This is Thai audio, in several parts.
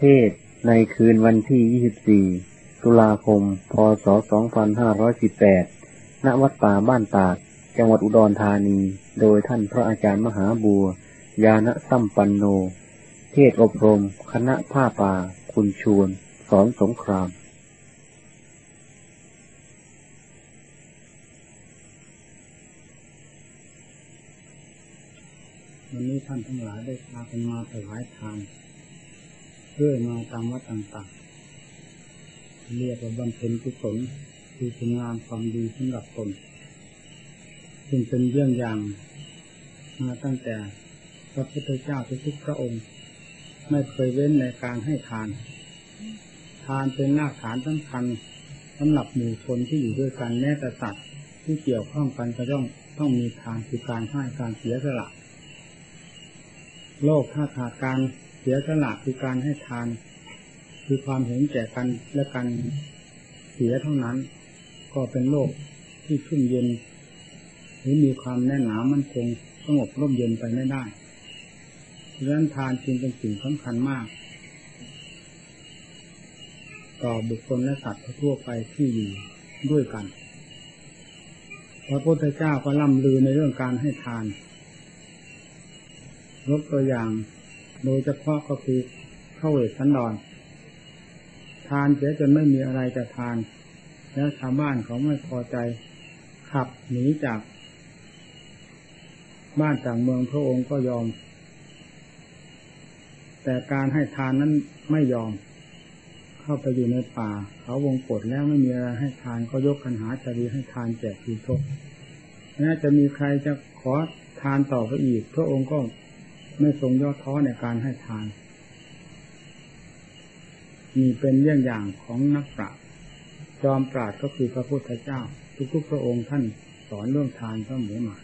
เทศในคืนวันที่ 24 ตุลาคม พศ 2518 ณ วัดป่าบ้านตาดจังหวัดอุดรธานี โดยท่านพระอาจารย์มหาบัว ยานะสัมปันโน เทศอบรม คณะผ้าป่า คุณชวน สอนสงคราม วันนี้ท่านทั้งหลายได้พากันมาถวายทาน เพื่อมาตามวัดต่างๆ เรียกว่าบำเพ็ญกุศลคือคุณงามความดีสำหรับตนซึ่งเป็นเรื่องอย่างมาตั้งแต่พระพุทธเจ้าทุกพระองค์ ไม่เคยเว้นในการให้ทาน ทานเป็นหน้าฐานสำคัญสำหรับหมู่ชนที่อยู่ด้วยกันแม้แต่สัตว์ที่เกี่ยวข้องกันก็ต้องต้องมีทานคือการให้การเสียสละ โลกถ้าขาดการ เสียสละคือการให้ทาน คือความเห็นแก่กันและกันเสียเท่านั้น ก็เป็นโลกที่ชุ่มเย็น หรือมีความแน่นหนามั่นคงสงบร่มเย็นไปไม่ได้ดังนั้นทานจึงเป็นสิ่งสำคัญมาก ต่อบุคคลและสัตว์ทั่วไปที่อยู่ด้วยกันพระพุทธเจ้าก็ล่ำลือในเรื่องการให้ทานยกตัวอย่าง โดยเฉพาะก็คือเข้าเวทสันดอนทานเสียจนไม่มีอะไรจะทาน แล้วชาวบ้านเขาไม่พอใจ ขับหนีจาก บ้านจากเมืองพระองค์ก็ยอม แต่การให้ทานนั้นไม่ยอม เข้าไปอยู่ในป่า เขาวงกฏแล้วไม่มีอะไรให้ทานก็ยกคันหาจรีให้ทานแจกทีทกแม้จะมีใครจะขอทานต่อไปอีก พระองค์ก็ ไม่ทรงย่อท้อในการให้ทานมีเป็นเรื่องอย่างของนักปราชญ์จอมปราชญ์ก็คือพระพุทธเจ้า ทุกๆพระองค์ท่านสอนเรื่องทานก็เสมอมา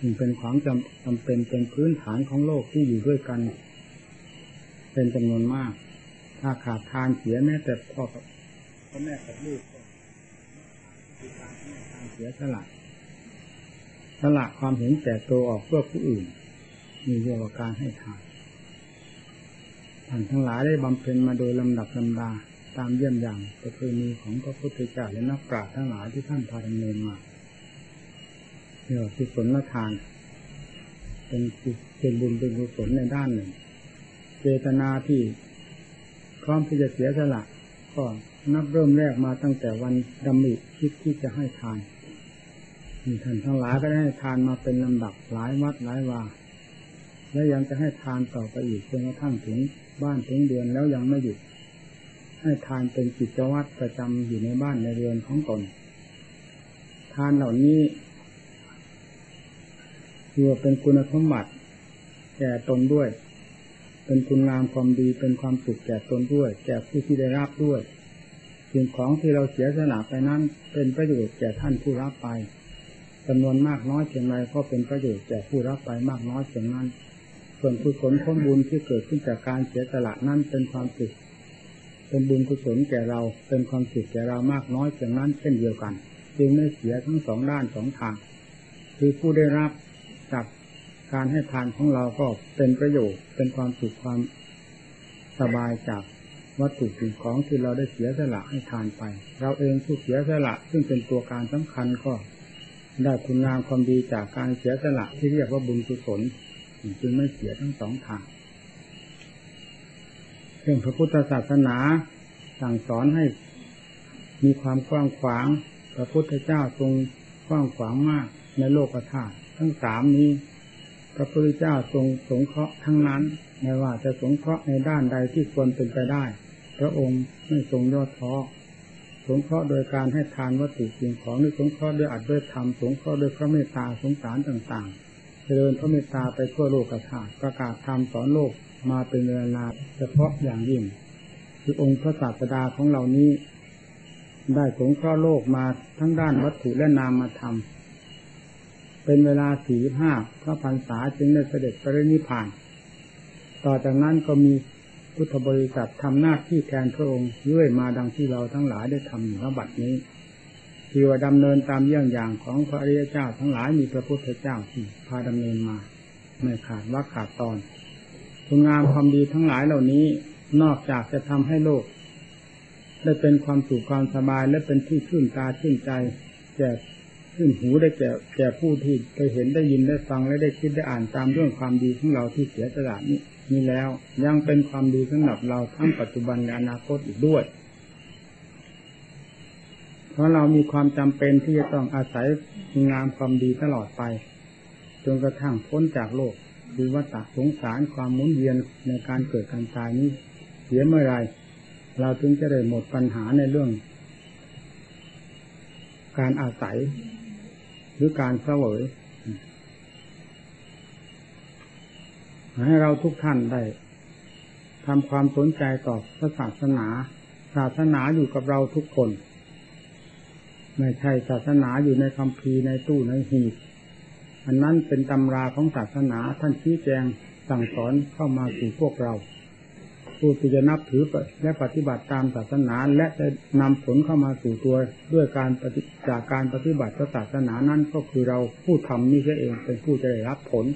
จึงเป็นของจำจำเป็นเป็นพื้นฐานของโลกที่อยู่ด้วยกัน เป็นจำนวนมาก ถ้าขาดทานเสียแม้แต่พ่อกับพ่อแม่กับลูกก็คือการให้ทานเสียสละสละความเห็นแก่ตัวออกเพื่อผู้อื่น มีเรียกว่าการให้ทานท่านทั้งหลายได้บำเพ็ญมาโดยลำดับลำดาตามเยี่ยมอย่างประเพณีของพระพุทธเจ้าและนักปราชญ์ทั้งหลายที่ท่านพาดำเนินมาเรียกว่ากุศลทาน เป็นเป็นบุญเป็นกุศลในด้านหนึ่ง เจตนาที่พร้อมที่จะเสียสละก็นับเริ่มแรกมาตั้งแต่วันดำริคิดที่จะให้ทานมีท่านทั้งหลายก็ได้ทานมาเป็นลำดับหลายวัดหลายวา และยังจะให้ทานต่อไปอีกจนกระทั่งถึงบ้านถึงเดือนแล้วยังไม่หยุด ให้ทานเป็นกิจวัตรประจำอยู่ในบ้านในเรือนของตน ทานเหล่านี้ถือเป็นคุณสมบัติแก่ตนด้วย เป็นคุณงามความดีเป็นความสุขแก่ตนด้วย แก่ผู้ที่ได้รับด้วยสิ่งของที่เราเสียสละไปนั้น เป็นประโยชน์แก่ท่านผู้รับไปจำนวนมากน้อยเพียงไรก็เป็นประโยชน์แก่ผู้รับไปมากน้อยเพียงนั้น ส่วนกุศลผลบุญที่เกิดขึ้นจากการเสียสละนั้นเป็นความสุขเป็นบุญกุศลแก่เราเป็นความสุขแก่เรามากน้อยเพียงนั้นเช่นเดียวกัน จึงไม่เสียทั้งสองด้านสองทาง คือผู้ได้รับจากการให้ทานของเราก็เป็นประโยชน์เป็นความสุขความสบายจากวัตถุสิ่งของที่เราได้เสียสละให้ทานไป เราเองผู้เสียสละซึ่งเป็นตัวการสำคัญก็ได้คุณงามความดีจากการเสียสละที่เรียกว่าบุญกุศล จึงไม่เสียทั้งสองทางเรื่องพระพุทธศาสนาสั่งสอนให้มีความกว้างขวาง พระพุทธเจ้าทรงกว้างขวางมากในโลกธาตุทั้งสามนี้ พระพุทธเจ้าทรงสงเคราะห์ทั้งนั้น ไม่ว่าจะสงเคราะห์ในด้านใดที่ควรเป็นไปได้ พระองค์ไม่ทรงย่อท้อสงเคราะห์โดยการให้ทานวัตถุสิ่งของหรือสงเคราะห์ด้วยอัดด้วยธรรมสงเคราะห์ด้วยพระเมตตาสงสารต่างๆ เจริญพระเมตตาไปทั่วโลกกระถาประกาศธรรมสอนโลกมาเป็นเวลาเฉพาะอย่างยิ่งคือองค์พระศาสดาของเรานี้ ได้สงเคราะห์โลกมาทั้งด้านวัตถุและนามธรรมเป็นเวลาสี่ห้าพระพรรษาจึงได้เสด็จปรินิพาน ต่อจากนั้นก็มีพุทธบริษัททำหน้าที่แทนพระองค์เรื่อยมาดังที่เราทั้งหลายได้ทำอยู่ณบัดนี้ ที่ว่าดำเนินตามเยี่ยงอย่างของพระอริยเจ้า ทั้งหลายมีพระพุทธเจ้าที่พาดำเนินมา ไม่ขาดว่าขาดตอนคุณงามความดีทั้งหลายเหล่านี้นอกจากจะทำให้โลก ได้เป็นความสุขความสบายและเป็นที่ชื่นตาชื่นใจแก่ชื่นหูได้แก่แก่ผู้ที่ไปเห็นได้ยินได้ฟังและได้คิดได้อ่านตามเรื่องความดีของเราที่เสียสละนี้นี้แล้ว ยังเป็นความดีสำหรับเราทั้งปัจจุบันและอนาคตอีกด้วย เพราะเรามีความจำเป็นที่จะต้องอาศัยงามความดีตลอดไป จนกระทั่งพ้นจากโลกคือว่าตักสงสารความหมุนเวียนในการเกิดการตายนี้เสียเมื่อไรเราถึงจะได้หมดปัญหาในเรื่อง การอาศัย หรือการเสวยให้เราทุกท่านได้ทำความสนใจต่อศาสนา ศาสนาอยู่กับเราทุกคน ไม่ใช่ศาสนาอยู่ในคำพีในตู้ในหีบอันนั้นเป็นตำราของศาสนาท่านชี้แจงสั่งสอนเข้ามาสู่พวกเรา ผู้ที่จะนับถือและปฏิบัติตามศาสนาและจะนำผลเข้ามาสู่ตัวด้วยการปฏิจากการปฏิบัติศาสนานั้นก็คือเราผู้ทำนี่เองเป็นผู้จะได้รับผล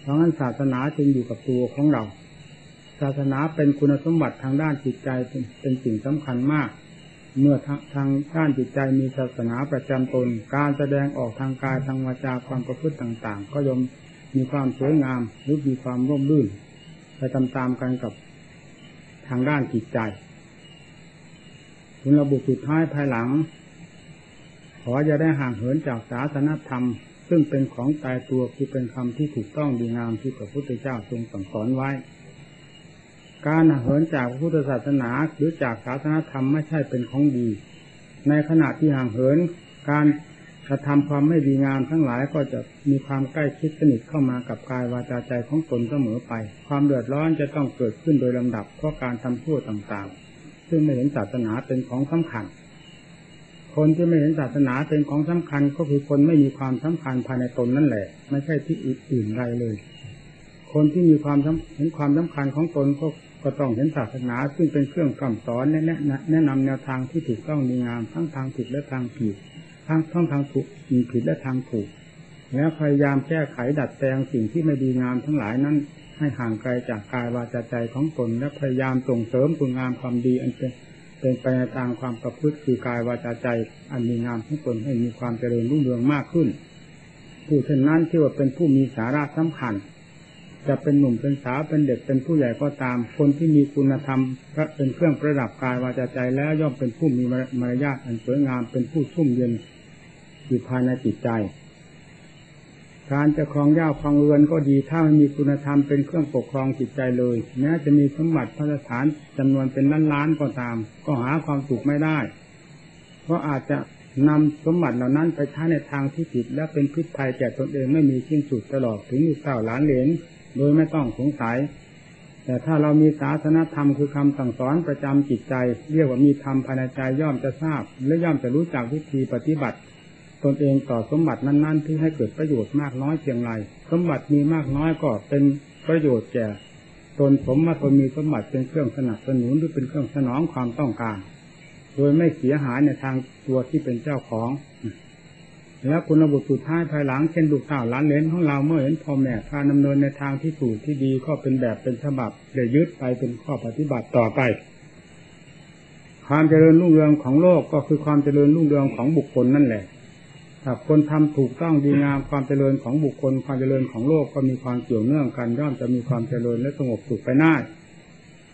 เพราะงั้นศาสนาจึงอยู่กับตัวของเรา ศาสนาเป็นคุณสมบัติทางด้านจิตใจเป็นสิ่งสำคัญมาก เมื่อทางด้านจิตใจมีศาสนาประจำตน การแสดงออกทางกายทางวาจาความประพฤติต่างๆ ก็ยมมีความสวยงามหรือมีความร่มรื่นไปตามๆกันกับทางด้านจิตใจถึงระบุสุดท้ายภายหลัง ขอจะได้ห่างเหินจากศาสนธรรม ซึ่งเป็นของตายตัวคือเป็นคำที่ถูกต้องดีงามที่พระพุทธเจ้าทรงสั่งสอนไว้ การเหินจากพุทธศาสนาหรือจากศาสนาธรรมไม่ใช่เป็นของดี ในขณะที่ห่างเหิน การกระทำความไม่ดีงามทั้งหลายก็จะมีความใกล้ชิดสนิทเข้ามากับกายวาจาใจของตนเสมอไป ความเดือดร้อนจะต้องเกิดขึ้นโดยลำดับเพราะการทำชั่วต่างๆ ซึ่งไม่เห็นศาสนาเป็นของสำคัญ คนที่ไม่เห็นศาสนาเป็นของสำคัญก็คือคนไม่มีความสำคัญภายในตนนั่นแหละ ไม่ใช่ที่อื่นใดเลย คนที่มีความเห็นความสำคัญของตนก็ ก็ต้องเห็นศาสนาซึ่งเป็นเครื่องคำสอนแนะแนะนำแนวทางที่ถูกต้องดีงามทั้งทางผิดและทางผิดทั้งทั้งทางถูกมีผิดและทางถูกแล้วพยายามแก้ไขดัดแปลงสิ่งที่ไม่ดีงามทั้งหลายนั้น ให้ห่างไกลจากกายวาจาใจของตนและพยายามส่งเสริมคุณงามความดีอันเป็นเป็นไปในทางความประพฤติคือกายวาจาใจ อันมีงามของตนให้มีความเจริญรุ่งเรืองมากขึ้น ผู้เช่นนั้นที่ว่าเป็นผู้มีสาระสำคัญ จะเป็นหนุ่มเป็นสาวเป็นเด็กเป็นผู้ใหญ่ก็ตาม คนที่มีคุณธรรมเป็นเครื่องประดับกายวาจาใจแล้วย่อมเป็นผู้มีมารยาทอันสวยงามเป็นผู้ชุ่มเย็นอยู่ภายในจิตใจการจะครองย่าครองเรือนก็ดีถ้าไม่มีคุณธรรมเป็นเครื่องปกครองจิตใจเลยแม้จะมีสมบัติพระสถานจำนวนเป็นล้านล้านก็ตาม ก็หาความสุขไม่ได้ เพราะอาจจะนำสมบัติเหล่านั้นไปใช้ในทางที่ผิดและเป็นพิษภัยแก่ตนเองไม่มีสิ้นสุดตลอดถึงลูกเต่าหลานเหลน โดยไม่ต้องสงสัย แต่ถ้าเรามีศาสนธรรมคือคำสั่งสอนประจำจิตใจ เรียกว่ามีธรรมภายในใจย่อมจะทราบ และย่อมจะรู้จักวิธีปฏิบัติ ตนเองต่อสมบัตินั้น ๆ ที่ให้เกิดประโยชน์มากน้อยเพียงไรสมบัติมีมากน้อยก็เป็นประโยชน์แก่ตนสมมาตนมีสมบัติเป็นเครื่องสนับสนุนหรือเป็นเครื่องสนองความต้องการ โดยไม่เสียหายในทางตัวที่เป็นเจ้าของ แล้วคุณระบุสุดท้ายภายหลังเช่นลูกสาวล้านเลนของเราเมื่อเห็นพ่อแม่การดำเนินในทางที่ถูกที่ดีก็เป็นแบบเป็นฉบับเลยยึดไปเป็นข้อปฏิบัติต่อไป ความเจริญรุ่งเรืองของโลกก็คือความเจริญรุ่งเรืองของบุคคลนั่นแหละถ้าคนทำถูกต้องดีงามความเจริญของบุคคล ความเจริญของโลกก็มีความเกี่ยวเนื่องกันย่อมจะมีความเจริญและสงบสุขไปได้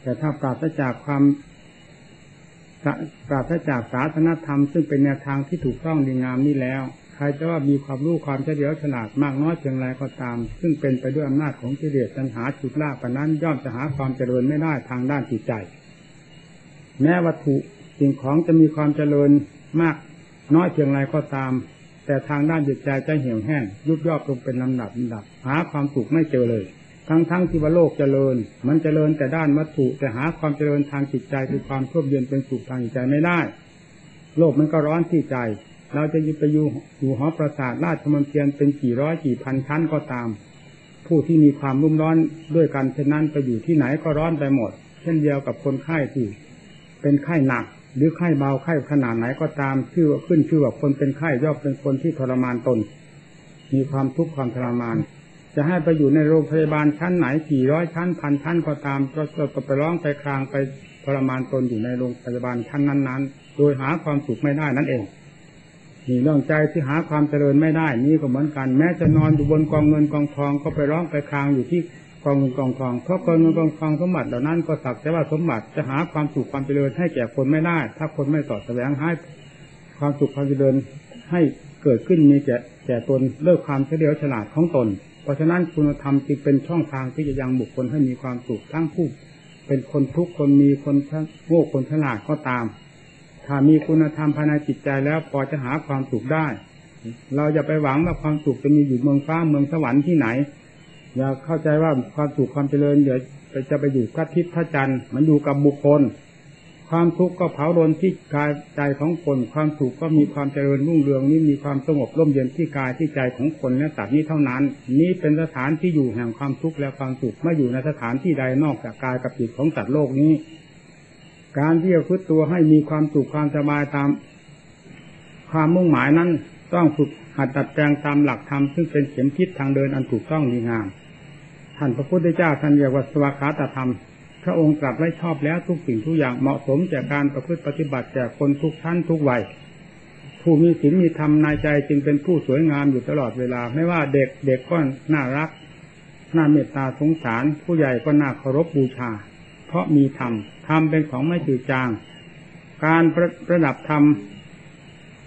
แต่ถ้าปราศจากความปราศจากศาสนธรรมซึ่งเป็นแนวทางที่ถูกต้องดีงามนี้แล้ว ใครจะว่ามีความรู้ความเฉลียวฉลาดมากน้อยเพียงไรก็ตาม ซึ่งเป็นไปด้วยอำนาจของกิเลสตัณหาจุดล่าปนั้น ย่อมจะหาความเจริญไม่ได้ทางด้านจิตใจ แม้วัตถุสิ่งของจะมีความเจริญมากน้อยเพียงไรก็ตาม แต่ทางด้านจิตใจจะเหี่ยวแห้ง ยุบย่อลงเป็นลำดับลำดับ หาความสุขไม่เจอเลย ทั้งทั้งที่ว่าโลกเจริญ มันเจริญแต่ด้านวัตถุ แต่หาความเจริญทางจิตใจคือความเพิ่มเย็นเป็นสุขทางจิตใจไม่ได้ โลกมันก็ร้อนที่ใจ เราจะยู่ไปอยู่อยู่หอประสาทราชมนเทียนเป็นกี่ร้อยกี่พันชั้นก็ตาม ผู้ที่มีความรุ่มร้อนด้วยกันเช่นนั้นไปอยู่ที่ไหนก็ร้อนไปหมด เช่นเดียวกับคนไข้ที่ เป็นไข้หนัก หรือไข้เบาไข้ขนาดไหนก็ตามชื่อว่าขึ้นชื่อว่าคนเป็นไข้ย่อมเป็นคนที่ทรมานตน มีความทุกข์ความทรมาน จะให้ไปอยู่ในโรงพยาบาลชั้นไหนกี่ร้อยชั้นพันชั้นก็ตามก็จะไปร้องไปครางไปทรมานตนอยู่ในโรงพยาบาลชั้นนั้น ๆ โดยหาความสุขไม่ได้นั่นเอง นี่เรื่องใจที่หาความเจริญไม่ได้ นี่ก็เหมือนกัน แม้จะนอนอยู่บนกองเงินกองทองก็ไปร้องไปครางอยู่ที่กองเงินกองทอง เพราะกองเงินกองทองสมบัติเหล่านั้นก็สักแต่ว่าสมบัติจะหาความสุขความเจริญให้แก่คนไม่ได้ ถ้าคนไม่สอดแสวงให้ความสุขความเจริญให้เกิดขึ้นมีแก่แก่ตนเลิกความเฉลียวฉลาดของตน เพราะฉะนั้นคุณธรรมจึงเป็นช่องทางที่จะยังบุคคลให้มีความสุขทั้งผู้เป็นคนทุกคนมีคนโง่คนฉลาดก็ตาม ถ้ามีคุณธรรมภายในจิตใจแล้วพอจะหาความสุขได้ เราอย่าไปหวังว่าความสุขจะมีอยู่เมืองฟ้าเมืองสวรรค์ที่ไหน อย่าเข้าใจว่าความสุขความเจริญเดี๋ยวจะไปอยู่พระทิพย์พระจันทร์มันอยู่กับบุคคล ความทุกข์ก็เผาโดนที่กายใจของคน ความสุขก็มีความเจริญรุ่งเรืองนี้มีความสงบร่มเย็นที่กายที่ใจของคนและสัตว์นี้เท่านั้น นี้เป็นสถานที่อยู่แห่งความทุกข์และความสุขไม่อยู่ในสถานที่ใดนอกจากกายกับจิตของสัตว์โลกนี้ การที่จะพึ่ตัวให้มีความสุขความสบายตาม ความมุ่งหมายนั้นต้องฝึกหัดตัดแปลงตามหลักธรรมซึ่งเป็นเข็มทิศทางเดินอันถูกต้องดีงามท่านพระพุทธเจ้าท่านเรียกว่าสวากาตธรรม พระองค์ตรัสไว้ชอบแล้วทุกสิ่งทุกอย่างเหมาะสมแก่การประพฤติปฏิบัติแก่คนทุกชั้นทุกวัยผู้มีศีลมีธรรมนายใจจึงเป็นผู้สวยงามอยู่ตลอดเวลา ไม่ว่าเด็กเด็กก็น่ารัก น่าเมตตาสงสาร ผู้ใหญ่ก็น่าเคารพบูชา ราะมีธรรม ธรรมเป็นของไม่จืดจาง การประประดับธรรม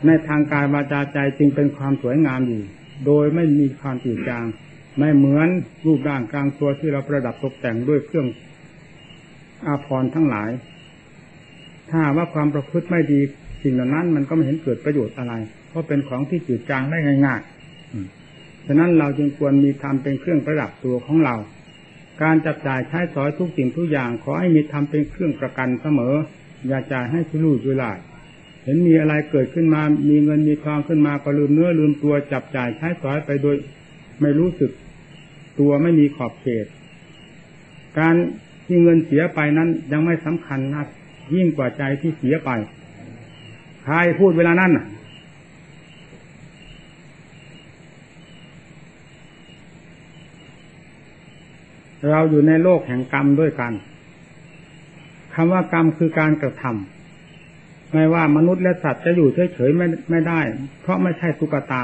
ในทางกายวาจาใจจึงเป็นความสวยงามอยู่ โดยไม่มีความจืดจาง ไม่เหมือนรูปร่างกลางตัวที่เราประดับตกแต่งด้วยเครื่องอาภรณ์ทั้งหลาย ถ้าว่าความประพฤติไม่ดีสิ่งเหล่านั้น มันก็ไม่เห็นเกิดประโยชน์อะไร เพราะเป็นของที่จืดจางได้ง่ายๆฉะนั้นเราจึงควรมีธรรมเป็นเครื่องประดับตัวของเรา การจับจ่ายใช้สอยทุกสิ่งทุกอย่าง ขอให้มีธรรมเป็นเครื่องประกันเสมอ อย่าจ่ายให้ชุลุ่ยชุลายเห็นมีอะไรเกิดขึ้นมา มีเงินมีทองขึ้นมาก็ลืมเนื้อลืมตัวจับจ่ายใช้สอยไปโดย ไม่รู้สึกตัวไม่มีขอบเขต การที่เงินเสียไปนั้นยังไม่สำคัญนักยิ่งกว่าใจที่เสียไปใครพูดเวลานั้น เราอยู่ในโลกแห่งกรรมด้วยกันคำว่ากรรมคือการกระทำไม่ว่ามนุษย์และสัตว์จะอยู่เฉยๆไม่ไม่ได้ เพราะไม่ใช่ตุกตา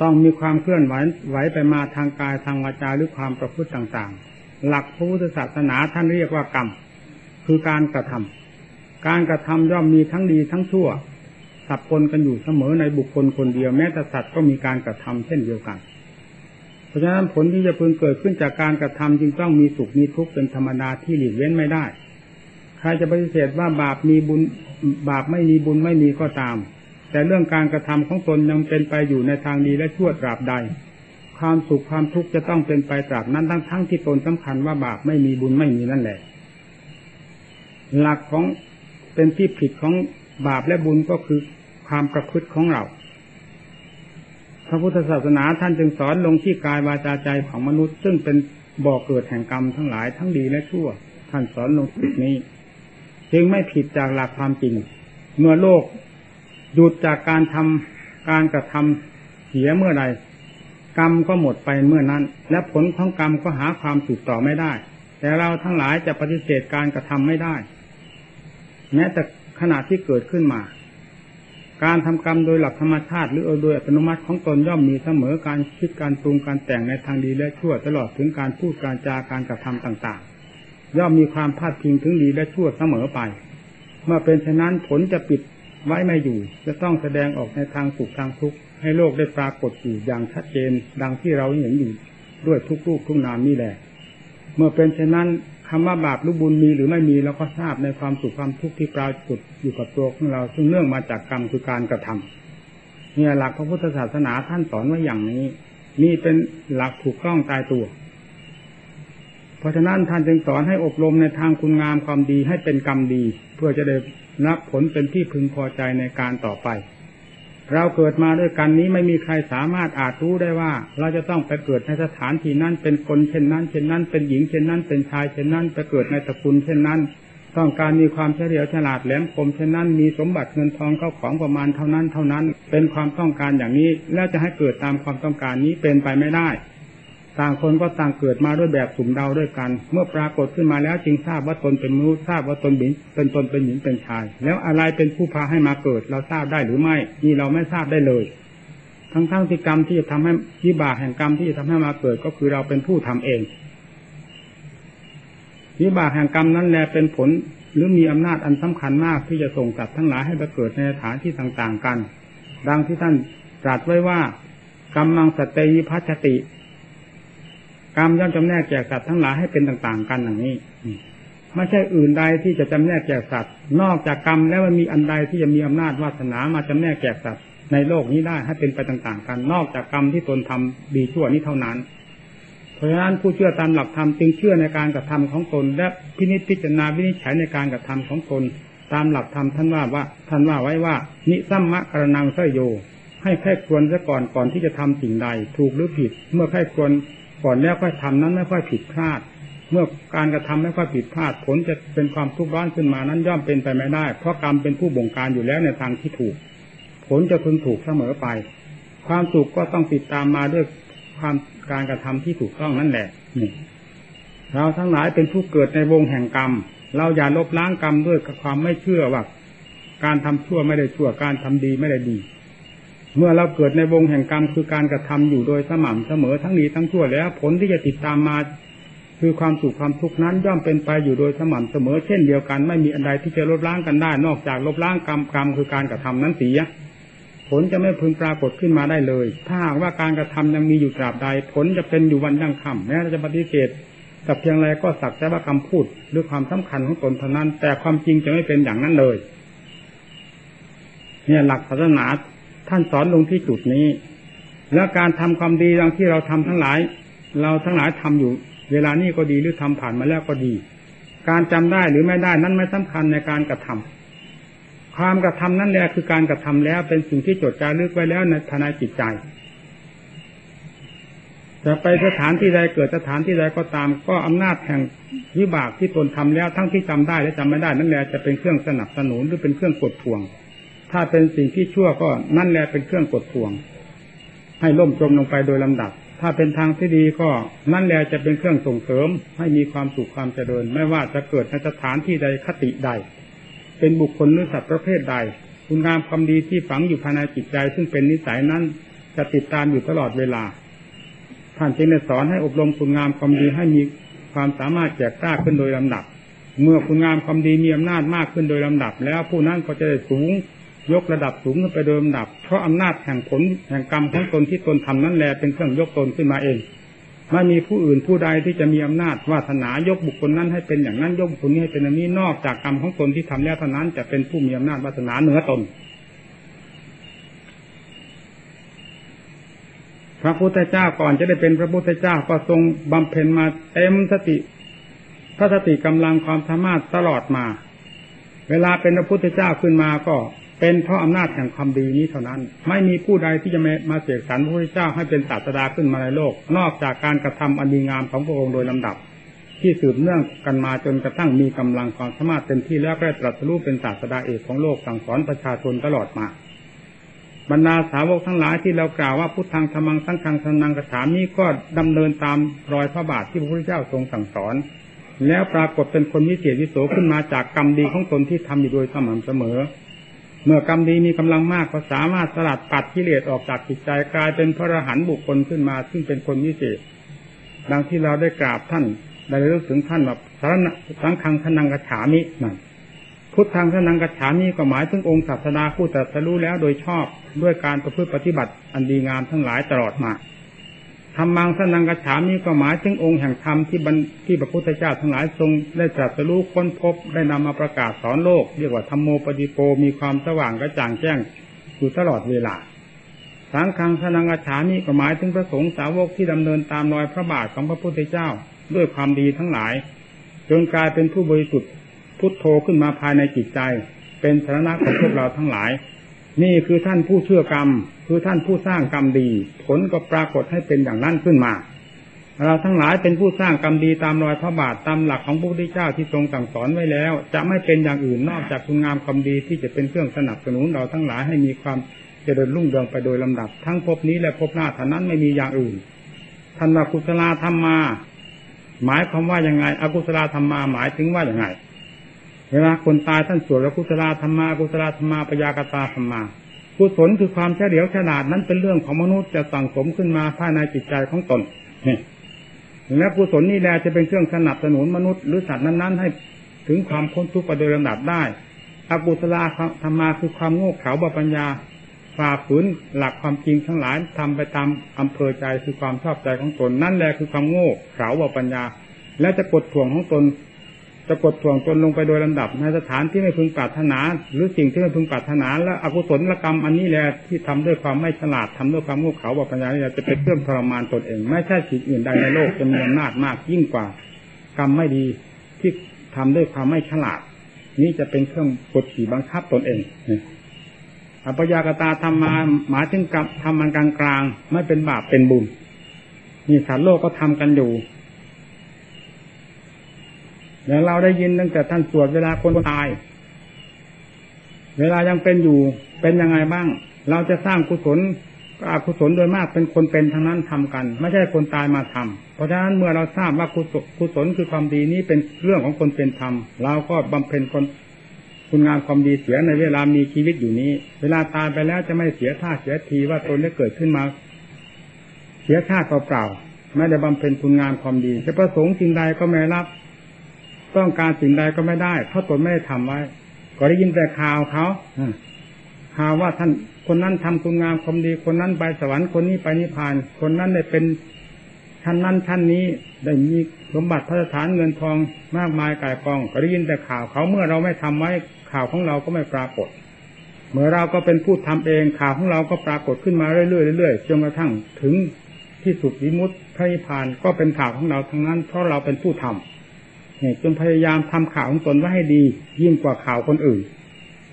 ต้องมีความเคลื่อนไหวไหวไปมาทางกายทางวาจาหรือความประพฤติต่างๆ หลักพระพุทธศาสนาท่านเรียกว่ากรรม คือการกระทำการกระทำย่อมมีทั้งดีทั้งชั่วสับปนกันอยู่เสมอในบุคคลคนเดียวแม้แต่สัตว์ก็มีการกระทำเช่นเดียวกัน ราะฉะนั้นผลที่จะพึงเกิดขึ้นจากการกระทำจึงต้องมีสุขมีทุกข์เป็นธรรมดาที่หลีกเว้นไม่ได้ ใครจะปฏิเสธว่าบาปมีบุญบาปไม่มีบุญไม่มีก็ตาม แต่เรื่องการกระทำของตนยังเป็นไปอยู่ในทางดีและชั่วตราบใด ความสุขความทุกข์จะต้องเป็นไปตราบนั้นทั้งทั้งที่ตนสำคัญว่าบาปไม่มีบุญไม่มีนั่นแหละ หลักของเป็นที่ผิดของบาปและบุญก็คือความประพฤติของเรา พระพุทธศาสนาท่านจึงสอนลงที่กายวาจาใจของมนุษย์ ซึ่งเป็นบ่อกเกิดแห่งกรรมทั้งหลายทั้งดีและชั่ว ท่านสอนลงจุดนี้ จึงไม่ผิดจากหลักความจริง เมื่อโลกหยุดจากการทำการกระทำเสียเมื่อใดกรรมก็หมดไปเมื่อนั้น และผลของกรรมก็หาความสืบต่อไม่ได้ แต่เราทั้งหลายจะปฏิเสธการกระทำไม่ได้ แม้แต่ขณะที่เกิดขึ้นมา การทำกรรมโดยหลักธรรมชาติ หรือโดยอัตโนมัติของตนย่อมมีเสมอการคิดการปรุงการแต่งในทางดีและชั่วตลอดถึงการพูดการจาการกระทำต่างๆ ย่อมมีความพาดพิงถึงดีและชั่วเสมอไป เมื่อเป็นเช่นนั้นผลจะปิดไว้ไม่อยู่ จะต้องแสดงออกในทางสุขทางทุกข์ให้โลกได้ปรากฏอยู่อย่างชัดเจนดังที่เราเห็นอยู่ด้วยทุกรูปทุกนามนี่แหละ เมื่อเป็นเช่นนั้น คำว่าบาปหรือบุญมีหรือไม่มีเราก็ทราบในความสุขความทุกข์ที่ปรากฏอยู่กับตัวของเรา ซึ่งเนื่องมาจากกรรมคือการกระทำเนี่ยหลักพระพุทธศาสนาท่านสอนไว้อย่างนี้ นี่เป็นหลักถูกต้องตายตัว เพราะฉะนั้นท่านจึงสอนให้อบรมในทางคุณงามความดีให้เป็นกรรมดี เพื่อจะได้รับผลเป็นที่พึงพอใจในการต่อไป เราเกิดมาด้วยกันนี้ไม่มีใครสามารถอาจรู้ได้ว่า เราจะต้องไปเกิดในสถานที่นั้นเป็นคนเช่นนั้น เช่นนั้น เป็นหญิงเช่นนั้น เป็นชายเช่นนั้นไปเกิดในตระกูลเช่นนั้น ต้องการมีความเฉลียวฉลาดแหลมคมเช่นนั้น มีสมบัติเงินทองเข้าของประมาณเท่านั้น เท่านั้น เป็นความต้องการอย่างนี้ แล้วจะให้เกิดตามความต้องการนี้เป็นไปไม่ได้ ต่างคนก็ต่างเกิดมาด้วยแบบสุ่มเดาด้วยกัน เมื่อปรากฏขึ้นมาแล้วจึงทราบว่าตนเป็นมนุษย์ทราบว่าตนเป็นตนเป็นหญิงเป็นชาย แล้วอะไรเป็นผู้พาให้มาเกิด เราทราบได้หรือไม่นี่เราไม่ทราบได้เลย ทั้งทั้งที่กรรมที่จะทำให้วิบาแห่งกรรมที่จะทำให้มาเกิดก็คือเราเป็นผู้ทำเองวิบากแห่งกรรมนั้นแลเป็นผลหรือมีอำนาจอันสำคัญมากที่จะส่งสัตว์ทั้งหลายให้ไปเกิดในสถานที่ต่างๆกัน ดังที่ท่านตรัสไว้ว่ากรรมังสเตยิพัชติ กรรมย่อมจำแนกแจกสัตว์ทั้งหลายให้เป็นต่าง ๆ กันอย่างนี้ไม่ใช่อื่นใดที่จะจำแนกแจกสัตว์ นอกจากกรรมแล้วมันมีอันใดที่จะมีอำนาจวาสนามาจำแนกแจกสัตว์ในโลกนี้ได้ให้เป็นไปต่าง ๆ กัน นอกจากกรรมที่ตนทำดีชั่วนี้เท่านั้น เพราะฉะนั้นผู้เชื่อตามหลักธรรมจึงเชื่อในการกระทำของตน และพินิจพิจารณาวินิจฉัยในการกระทำของตน ตามหลักธรรมท่านว่าว่า ท่านว่าไว้ว่า นิสัมมะกรนังเสยโย ให้แค่ควรซะก่อนก่อนที่จะทำสิ่งใด ถูกหรือผิด เมื่อแค่ควร ก่อนแล้วค่อยทำนั้นไม่ค่อยผิดพลาด เมื่อการกระทำไม่ค่อยผิดพลาด ผลจะเป็นความทุกข์ร้อนขึ้นมานั้นย่อมเป็นไปไม่ได้ เพราะกรรมเป็นผู้บงการอยู่แล้วในทางที่ถูก ผลจะพึงถูกเสมอไป ความสุขก็ต้องติดตามมาด้วยความการกระทำที่ถูกต้องนั่นแหละนี่เราทั้งหลายเป็นผู้เกิดในวงแห่งกรรม เราอย่าลบล้างกรรมด้วยความไม่เชื่อว่าการทำชั่วไม่ได้ชั่วการทำดีไม่ได้ดี เมื่อเราเกิดในวงแห่งกรรมคือการกระทำอยู่โดยสม่ำเสมอทั้งดีทั้งชั่วแล้ว ผลที่จะติดตามมา คือความสุขความทุกข์นั้นย่อมเป็นไปอยู่โดยสม่ำเสมอ เช่นเดียวกันไม่มีอะไรที่จะลบล้างกันได้ นอกจากลบล้างกรรมกรรมคือการกระทำนั้นเสียผลจะไม่พึงปรากฏขึ้นมาได้เลย ถ้าหากว่าการกระทำยังมีอยู่ตราบใด ผลจะเป็นอยู่วันยังค่ำแม้จะปฏิเสธกับเพียงไรก็สักแต่ว่าคำพูดหรือความสำคัญของตนเท่านั้น แต่ความจริงจะไม่เป็นอย่างนั้นเลย เนี่ยหลักศาสนา ท่านสอนลงที่จุดนี้ แล้วการทำความดีดังที่เราทำทั้งหลาย เราทั้งหลายทำอยู่ เวลานี้ก็ดีหรือทำผ่านมาแล้วก็ดี การจำได้หรือไม่ได้นั้นไม่สำคัญในการกระทำความกระทำนั่นแหละคือการกระทำแล้วเป็นสิ่งที่จดจารึกไว้แล้วในทนายจิตใจจะไปสถานที่ใดเกิดสถานที่ใดก็ตาม ก็อำนาจแห่งวิบากที่ตนทำแล้วทั้งที่จำได้และจำไม่ได้นั่นแหละจะเป็นเครื่องสนับสนุนหรือเป็นเครื่องกดทวง ถ้าเป็นสิ่งที่ชั่วก็นั่นแหละเป็นเครื่องกดทวง ให้ล่มจมลงไปโดยลำดับ ถ้าเป็นทางที่ดีก็นั่นแหละจะเป็นเครื่องส่งเสริม ให้มีความสุขความเจริญ ไม่ว่าจะเกิดในสถานที่ใดคติใด เป็นบุคคลหรือสัตว์ประเภทใด คุณงามความดีที่ฝังอยู่ภายในจิตใจ ซึ่งเป็นนิสัยนั้นจะติดตามอยู่ตลอดเวลาท่านจึงได้สอนให้อบรมคุณงามความดีให้มีความสามารถแจกกล้าขึ้นโดยลำดับ เมื่อคุณงามความดีมีอำนาจมากขึ้นโดยลำดับ แล้วผู้นั้นก็จะได้สูง ยกระดับสูงขึ้นไปโดยลำดับ เพราะอำนาจแห่งผลแห่งกรรมของตนที่ตนทำนั้นแลเป็นเครื่องยกตนขึ้นมาเองไม่มีผู้อื่นผู้ใดที่จะมีอำนาจวาสนายกบุคคลนั้นให้เป็นอย่างนั้นยกบุคคลนี้ให้เป็นอย่างนี้นอกจากกรรมของตนที่ทำแล้วเท่านั้นจะเป็นผู้มีอำนาจวาสนาเหนือตน พระพุทธเจ้าก่อนจะได้เป็นพระพุทธเจ้าก็ทรงบำเพ็ญมาเต็มสติพระสติกำลังความสามารถตลอดมา เวลาเป็นพระพุทธเจ้าขึ้นมาก็ เป็นเพราะอำนาจแห่งความดีนี้เท่านั้น ไม่มีผู้ใดที่จะมาเสกสรรพระพุทธเจ้าให้เป็นศาสดาขึ้นมาในโลก นอกจากการกระทำอันดีงามของพระองค์โดยลำดับ ที่สืบเนื่องกันมาจนกระทั่งมีกำลังความสามารถเต็มที่แล้วก็ตรัสรู้เป็นศาสดาเอกของโลกสั่งสอนประชาชนตลอดมาบรรดาสาวกทั้งหลายที่เรากล่าวว่าพุทธังธรรมังสังฆังสนังกระถามนี้ก็ดำเนินตามรอยพระบาทที่พระพุทธเจ้าทรงสั่งสอน แล้วปรากฏเป็นคนวิเศษวิโสขึ้นมาจากกรรมดีของตนที่ทำอยู่โดยสม่ำเสมอ เมื่อกรรมดีมีกำลังมากก็สามารถสลัดปัดกิเลสออกจากจิตใจกลายเป็นพระอรหันต์บุคคลขึ้นมา ซึ่งเป็นคนวิเศษดังที่เราได้กราบท่านได้รู้ถึงท่านแบบสารณสังฆังทนังกระฉามินั่นพุทธังทนังกระฉามิก็หมายถึงองค์ศาสดาผู้ตรัสรู้แล้วโดยชอบด้วยการประพฤติปฏิบัติอันดีงามทั้งหลายตลอดมา ธรรมังสนังกระฉามีก็หมายถึงองค์แห่งธรรมที่บรรที่พระพุทธเจ้าทั้งหลายทรงได้ตรัสรู้ค้นพบได้นำมาประกาศสอนโลก เรียกว่าธรรมโมปฏิโกมีความสว่างกระจ่างแจ้งอยู่ตลอดเวลาสังฆังสนังกระฉามีก็หมายถึงพระสงฆ์สาวกที่ดำเนินตามรอยพระบาทของพระพุทธเจ้าด้วยความดีทั้งหลาย จนกลายเป็นผู้บริสุทธิ์พุทโธขึ้นมาภายในจิตใจ เป็นสาระของพวกเราทั้งหลาย นี่คือท่านผู้เชื่อกรรม คือท่านผู้สร้างกรรมดี ผลก็ปรากฏให้เป็นอย่างนั้นขึ้นมา เราทั้งหลายเป็นผู้สร้างกรรมดีตามรอยพระบาทตามหลักของพระพุทธเจ้าที่ทรงสั่งสอนไว้แล้ว จะไม่เป็นอย่างอื่นนอกจากคุณงามความดีที่จะเป็นเครื่องสนับสนุนเราทั้งหลายให้มีความเจริญรุ่งเรืองไปโดยลำดับ ทั้งภพนี้และภพหน้าเท่านั้นไม่มีอย่างอื่นท่านว่ากุศลธรรมมา หมายความว่ายังไงอกุศลธรรมาหมายถึงว่าอย่างไง เวลาคนตายท่านสวดแล้วกุศลธรรมากุศลธรรมาปยากตาธรรมากุศลคือความเฉลียวฉลาดนั้นเป็นเรื่องของมนุษย์จะสั่งสมขึ้นมาภายในจิตใจของตนนี่และกุศลนี่แหละจะเป็นเครื่องสนับสนุนมนุษย์หรือสัตว์นั้นๆ ให้ถึงความพ้นทุกข์ไปโดยลำดับได้อกุศลธรรมาคือความโง่เขลาบปัญญาฝ่าฝืนหลักความจริงทั้งหลายทำไปตามอำเภอใจคือความชอบใจของตนนั่นแหละคือความโง่เขลาบปัญญา และจะกดถ่วงของตน จะกดถ่วงตนลงไปโดยลำดับ ในสถานที่ไม่พึงปรารถนา หรือสิ่งที่ไม่พึงปรารถนา และอกุศลกรรมอันนี้แหละที่ทำด้วยความไม่ฉลาดทำด้วยความโง่เขลาบปัญญาเนี่ยจะเป็นเครื่องทรมานตนเอง ไม่ใช่สิ่งอื่นใดในโลกจะมีอำนาจมากยิ่งกว่า กรรมไม่ดีที่ทำด้วยความไม่ฉลาด นี้จะเป็นเครื่องกดขี่บังคับตนเองอัปยากตาธรรมาหมายถึงกับทำมันกลางกลางไม่เป็นบาปเป็นบุญนี่สัตว์โลกก็ทำกันอยู่ อย่างเราได้ยินตั้งแต่ท่านสวดเวลาคนตาย เวลายังเป็นอยู่เป็นยังไงบ้าง เราจะสร้างกุศลอกุศลโดยมากเป็นคนเป็นทั้งนั้นทำกัน ไม่ใช่คนตายมาทำเพราะฉะนั้นเมื่อเราทราบว่ากุศลกุศลคือความดีนี้เป็นเรื่องของคนเป็นธรรมเราก็บำเพ็ญคนคุณงามความดีเสียในเวลามีชีวิตอยู่นี้ เวลาตายไปแล้วจะไม่เสียท่าเสียทีว่าตนได้เกิดขึ้นมา เสียท่าเปล่าๆไม่ได้บำเพ็ญคุณงามความดีจะประสงค์สิ่งใดก็ไม่รับ ต้องการสิ่งใดก็ไม่ได้ เพราะตนไม่ได้ทำไว้ ก็ได้ยินแต่ข่าวเขาข่าวว่าท่านคนนั้นทำคุณงามความดี คนนั้นไปสวรรค์คนนี้ไปนิพพาน คนนั้นได้เป็นท่านนั้นท่านนี้ได้มีสมบัติพระสถานเงินทองมากมายกายกอง ก็ได้ยินแต่ข่าวเขาเมื่อเราไม่ทำไว้ข่าวของเราก็ไม่ปรากฏ เมื่อเราก็เป็นผู้ทำเองข่าวของเราก็ปรากฏขึ้นมาเรื่อยๆเรื่อยๆจนกระทั่งถึงที่สุดวิมุตติพระนิพพานก็เป็นข่าวของเราทั้งนั้น เพราะเราเป็นผู้ทำ จนพยายามทำข่าวของตนไว้ให้ดี ยิ่งกว่าข่าวคนอื่น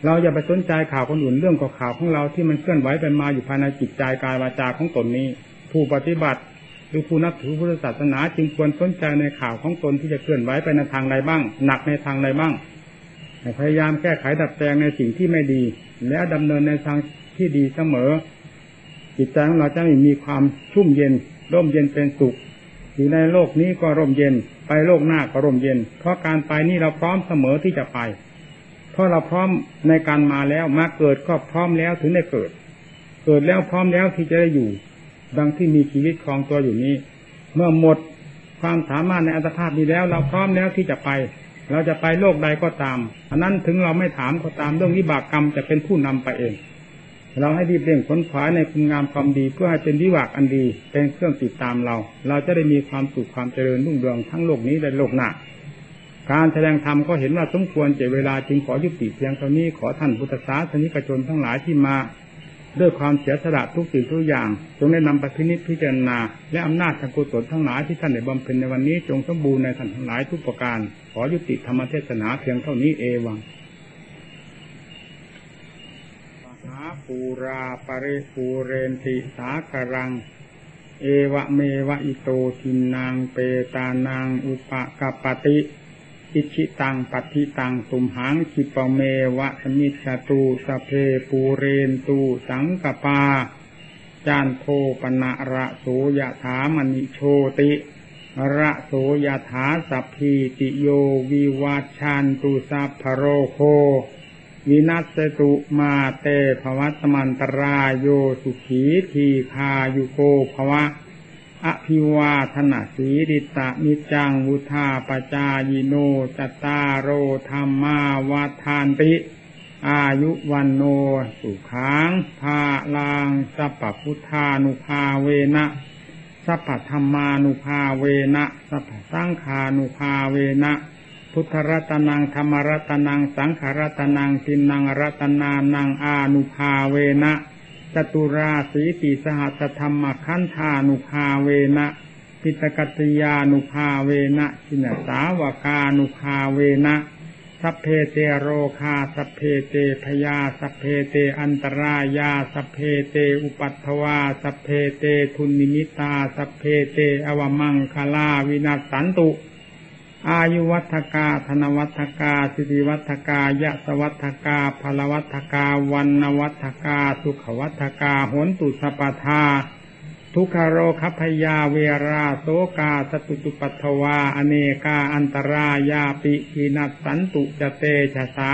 เราอย่าไปสนใจข่าวคนอื่นเรื่องกับข่าวของเราที่มันเคลื่อนไหวไปมาอยู่ภายในจิตใจกายวาจาของตนนี้ ผู้ปฏิบัติหรือผู้นับถือพุทธศาสนา จึงควรสนใจในข่าวของตนที่จะเคลื่อนไหวไปในทางใดบ้าง หนักในทางใดบ้างพยายามแก้ไขดัดแปลงในสิ่งที่ไม่ดี และดำเนินในทางที่ดีเสมอ จิตใจของเราจะมีความชุ่มเย็นร่มเย็นเป็นสุขอยู่ในโลกนี้ก็ร่มเย็น ไปโลกหน้าก็ร่มเย็น เพราะการไปนี่เราพร้อมเสมอที่จะไป เพราะเราพร้อมในการมาแล้วมาเกิดก็พร้อมแล้วถึงได้เกิด เกิดแล้วพร้อมแล้วที่จะได้อยู่ ดังที่มีชีวิตครองตัวอยู่นี้ เมื่อหมดความสามารถในอัตภาพนี้แล้ว เราพร้อมแล้วที่จะไป เราจะไปโลกใดก็ตาม อันนั้นถึงเราไม่ถามก็ตามเรื่องวิบากกรรมจะเป็นผู้นำไปเอง เราให้รีบเร่งค้นคว้าในคุณงามความดีเพื่อให้เป็นวิบากอันดี เป็นเครื่องติดตามเรา เราจะได้มีความสุขความเจริญรุ่งเรืองทั้งโลกนี้และโลกหน้าการแสดงธรรมก็เห็นว่าสมควรเจเวลาจึงขอยุติเพียงเท่านี้ขอท่านพุทธศาสนิกชนทั้งหลายที่มา ด้วยความเสียสละทุกสิ่งทุกอย่าง จงได้นำไปพินิจพิจารณา และอำนาจทางกุศลทั้งหลายที่ท่านได้บำเพ็ญในวันนี้ จงสมบูรณ์ในท่านทั้งหลายทุกประการ ขอยุติธรรมเทศนาเพียงเท่านี้เอวัง ปูราปริปูเรนติสาครัง เอวะเมวะอิโตทินนางเปตานางอุปกปติอิชิตังปฏิตังตุมหังคิปเมวะสมิจตูสเพปูเรนตูสังกปา จานโทปนะระโสยถามณิโชติระโสยถาสัพพีติโยวิวัชันตุสัพพโรโค วินัสตุมาเตภวัตมันตรายโยสุขีทีคายุโกภวะ อภิวาธนาสีริตะนิจังวุธาปจายโนจตาโรธรรมาวาทานติ อายุวันโนสุขังภาลางสัพพุทธานุภาเวนะสัพพธรรมานุภาเวนะสัพพสังฆานุภาเวนะ พุทธรัตนังธรรมรัตนัง สังขรัตนังตินังรัตนานังอานุภาเวนะจตุราสีติสหัสธรรมคันธานุภาเวนะปิฏะกัตตะยานุภาเวนะ ชินะสาวะกานุภาเวนะสัพเพเตโรคาสัพเพเต ภะยาสัพเพเตอันตะรายาสัพเพเตอุปัททะวาสัพเพเตทุนนิมิตตาสัพเพเต อะวะมังคะลาวินัสสันตุ อายุวัฑฒะโก ธะนะวัฑฒะโก สิริวัฑฒะโก ยะสะวัฑฒะโก พะละวัฑฒะโก วัณณะวัฑฒะโก สุขะวัฑฒะโก โหตุสัพพะทา ทุกขโรคพยาเวราโสกา สตุจุปัทวา อเนกา อันตรายาปิอินัสสันตุจเตชะสา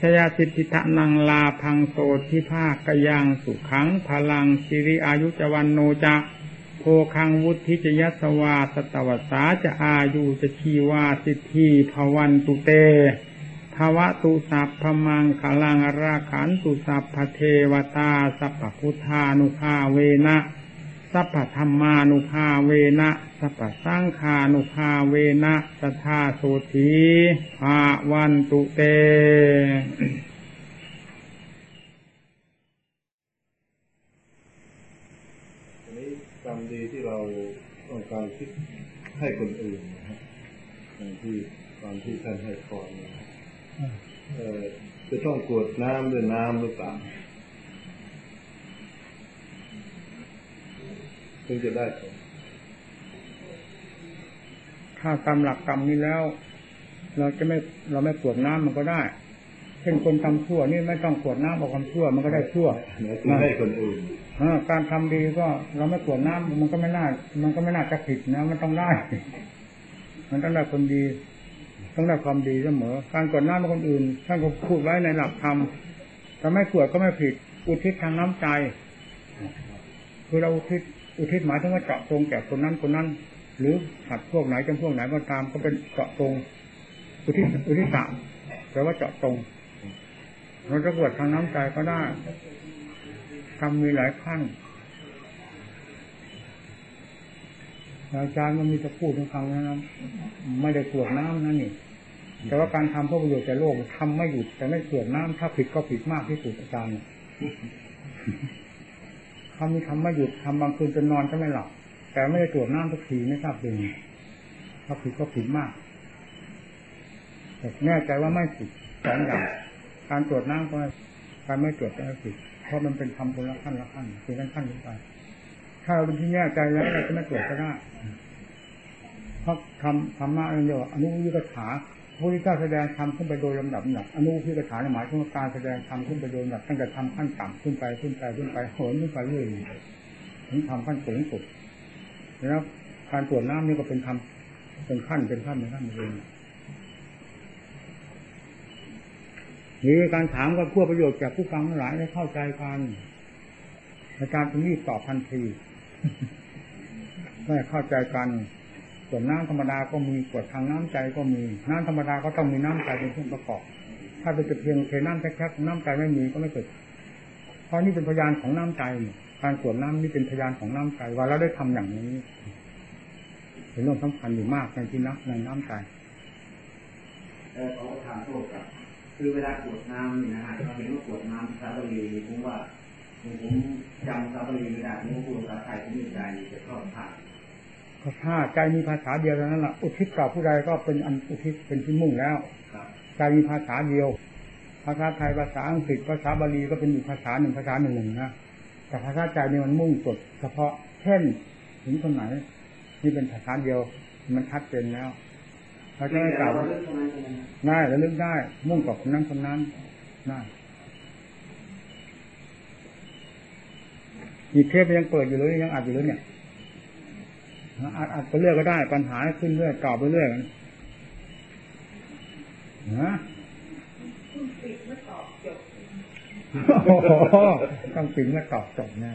ชยาสิทธิทะนังลาพังโสทิภาคกยังสุขังพลังสิริอายุจวันโนจะ โพคังวุธิจยสวาสตวสาจะอายุจะชีวาสิทธิภวันตุเตภาวะตุสัพพมังขลังราขันตุสัพพเทวตาสัพพพุทธานุภาเวนะสัพพธรรมานุภาเวนะสัพพสังฆานุภาเวนะสัทธาโสธีภาวันตุเตกรรมดี ที่เราต้องการคิดให้คนอื่นนะครับอย่างที่ตอนที่ท่านให้พรนะจะต้องกวดน้ำด้วยน้ำหรือเปล่าถึงจะได้ผลถ้าตามหลักกรรมนี้แล้ว เราจะไม่เราไม่กวดน้ำมันก็ได้เช่นคนทำชั่วนี่ไม่ต้องกวดน้ำเอาความชั่วมันก็ได้ชั่วหมายถึงให้คนอื่น การทำดีก็เราไม่กวดน้ำมันก็ไม่น่า มันก็ไม่น่าจะผิดนะ มันต้องได้ มันต้องได้คนดี ต้องได้ความดีเสมอ การกวดน้ำคนอื่น ท่านก็พูดไว้ในหลักธรรมถ้าไม่กวดก็ไม่ผิด อุทิศทางน้ำใจ คือเราอุทิศ อุทิศหมายถึงว่าเจาะตรงแก่คนนั้นคนนั้น หรือหัดพวกไหนจำพวกไหนก็ตาม ก็เป็นเจาะตรงอุทิศ อุทิศสามแปลว่าเจาะตรงเราจะกวดทางน้ำใจก็ได้ ทำมีหลายขั้นอาจารย์มันมีจะพูดทั้งคำนะครับไม่ได้กวดน้ำนั่นนี่แต่ว่าการทำเพื่อประโยชน์แก่โลกทำไม่หยุดแต่ไม่กวดน้ำถ้าผิดก็ผิดมากที่สุดอาจารย์ทำมีทำไม่หยุดทำบางคืนจนนอนก็ไม่หลับแต่ไม่ได้ตรวจน้ำทุกทีไม่ทราบดึงถ้าผิดก็ผิดมากแต่แน่ใจว่าไม่ผิดสองอย่างการตรวจน้ำก็การไม่ตรวจก็ไม่ผิด เพราะมันเป็นทำคนละขั้นละขั้นคือขั้นขั้นลงไป ถ้าเราเป็นที่แน่ใจแล้วเราจะไม่ตรวจก็ได้เพราะทำธรรมะนั่นเดียวอนุวิกถาพระพุทธเจ้าแสดงธรรมขึ้นไปโดยลำดับหนักอนุวิกถาหมายถึงการแสดงธรรมขึ้นไปโดยลำดับตั้งแต่ทำขั้นต่ำขึ้นไปขึ้นไปขึ้นไปโหนขึ้นไปเรื่อยถึงทำขั้นสูงสุดแล้วการตรวจน้ำนี่ก็เป็นทำเป็นขั้นเป็นขั้นเป็นขั้นเอง นี่การถามก็เพื่อประโยชน์แก่ผู้ฟังทั้งหลายได้เข้าใจกันอาจารย์จึงรีบตอบทันทีไม่เข้าใจกันส่วนน้ำธรรมดาก็มีกวดทางน้ำใจก็มี น้ำธรรมดาก็ต้องมีน้ำใจเป็นเครื่องประกอบ ถ้าเป็นเพียงเทน้ำแค่ๆน้ำใจไม่มีก็ไม่เกิด เพราะนี่เป็นพยานของน้ำใจ การกวดน้ำนี่เป็นพยานของน้ำใจว่าเราได้ทำอย่างนี้ เป็นเรื่องสำคัญอยู่มากในที่นักในน้ำใจเออขอประทานโทษครับ คือเวลากรวดน้ำนี่นะฮะเราเห็นว่ากรวดน้ำสาบรีผมว่าผมผมจำสาบรีไม่ได้ผมก็พูดภาษาไทยผมไม่ใจจะชอบผ่านก็ถ้าใจมีภาษาเดียวเท่านั้นแหละอุทิศต่อผู้ใดก็เป็นอันอุทิศเป็นที่มุ่งแล้วครับใจมีภาษาเดียว ภาษาไทยภาษาอังกฤษภาษาบาลีก็เป็นอีกภาษาหนึ่งภาษาหนึ่งหนึ่งนะแต่ภาษาใจนี่มันมุ่งจดเฉพาะเช่นถึงคนไหนนี่เป็นภาษาเดียวมันชัดเจนแล้ว เราจะไม่กล่าวเราเลือกตรงนั้นใช่ไหมครับได้ระลึกได้ มุ่งกับคนนั้นคนนั้นได้มีเทปยังเปิดอยู่เลยยังอัดอยู่เลยเนี่ยอัดอัดไปเรื่อยก็ได้ ปัญหาขึ้นเรื่อยตอบไปเรื่อยนะโอ้โหต้องปิดเมื่อตอบจบแน่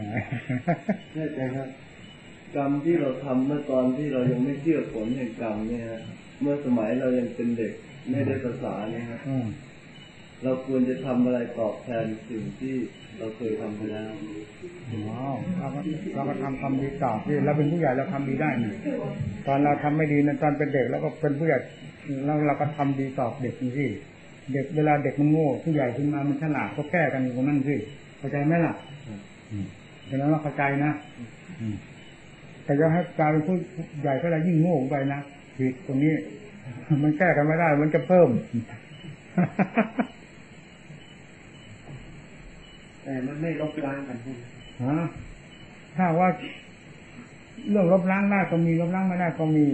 แน่ใจครับกรรมที่เราทำเมื่อตอนที่เรายังไม่เชื่อผลแห่งกรรมเนี่ยฮะ เมื่อสมัยเรายังเป็นเด็กไม่ได้ภาษาเนี่ยฮะอืมเราควรจะทำอะไรตอบแทนสิ่งที่เราเคยทำไปแล้วว้าวเราก็เราก็ทำความดีตอบที่เราเป็นผู้ใหญ่เราทำดีได้นี่ตอนเราทำไม่ดีนะตอนเป็นเด็กแล้วก็เป็นผู้ใหญ่แล้วเราก็ทำดีตอบเด็กนี่สิเด็กเวลาเด็กมันโง่ผู้ใหญ่ขึ้นมามันฉลาดก็แก้กันอยู่ตรงนั้นสิเข้าใจไหมล่ะอืมฉะนั้นเราเข้าใจนะอืมแต่จะให้กลายเป็นผู้ใหญ่ก็เลยยิ่งโง่ไปนะ ผิดตรงนี้ มันแก้กันไม่ได้ มันจะเพิ่ม แต่มันไม่ลบล้างกันใช่ไหมฮะถ้าว่า เรื่องลบล้างได้ก็มีลบล้างไม่ได้ก็มี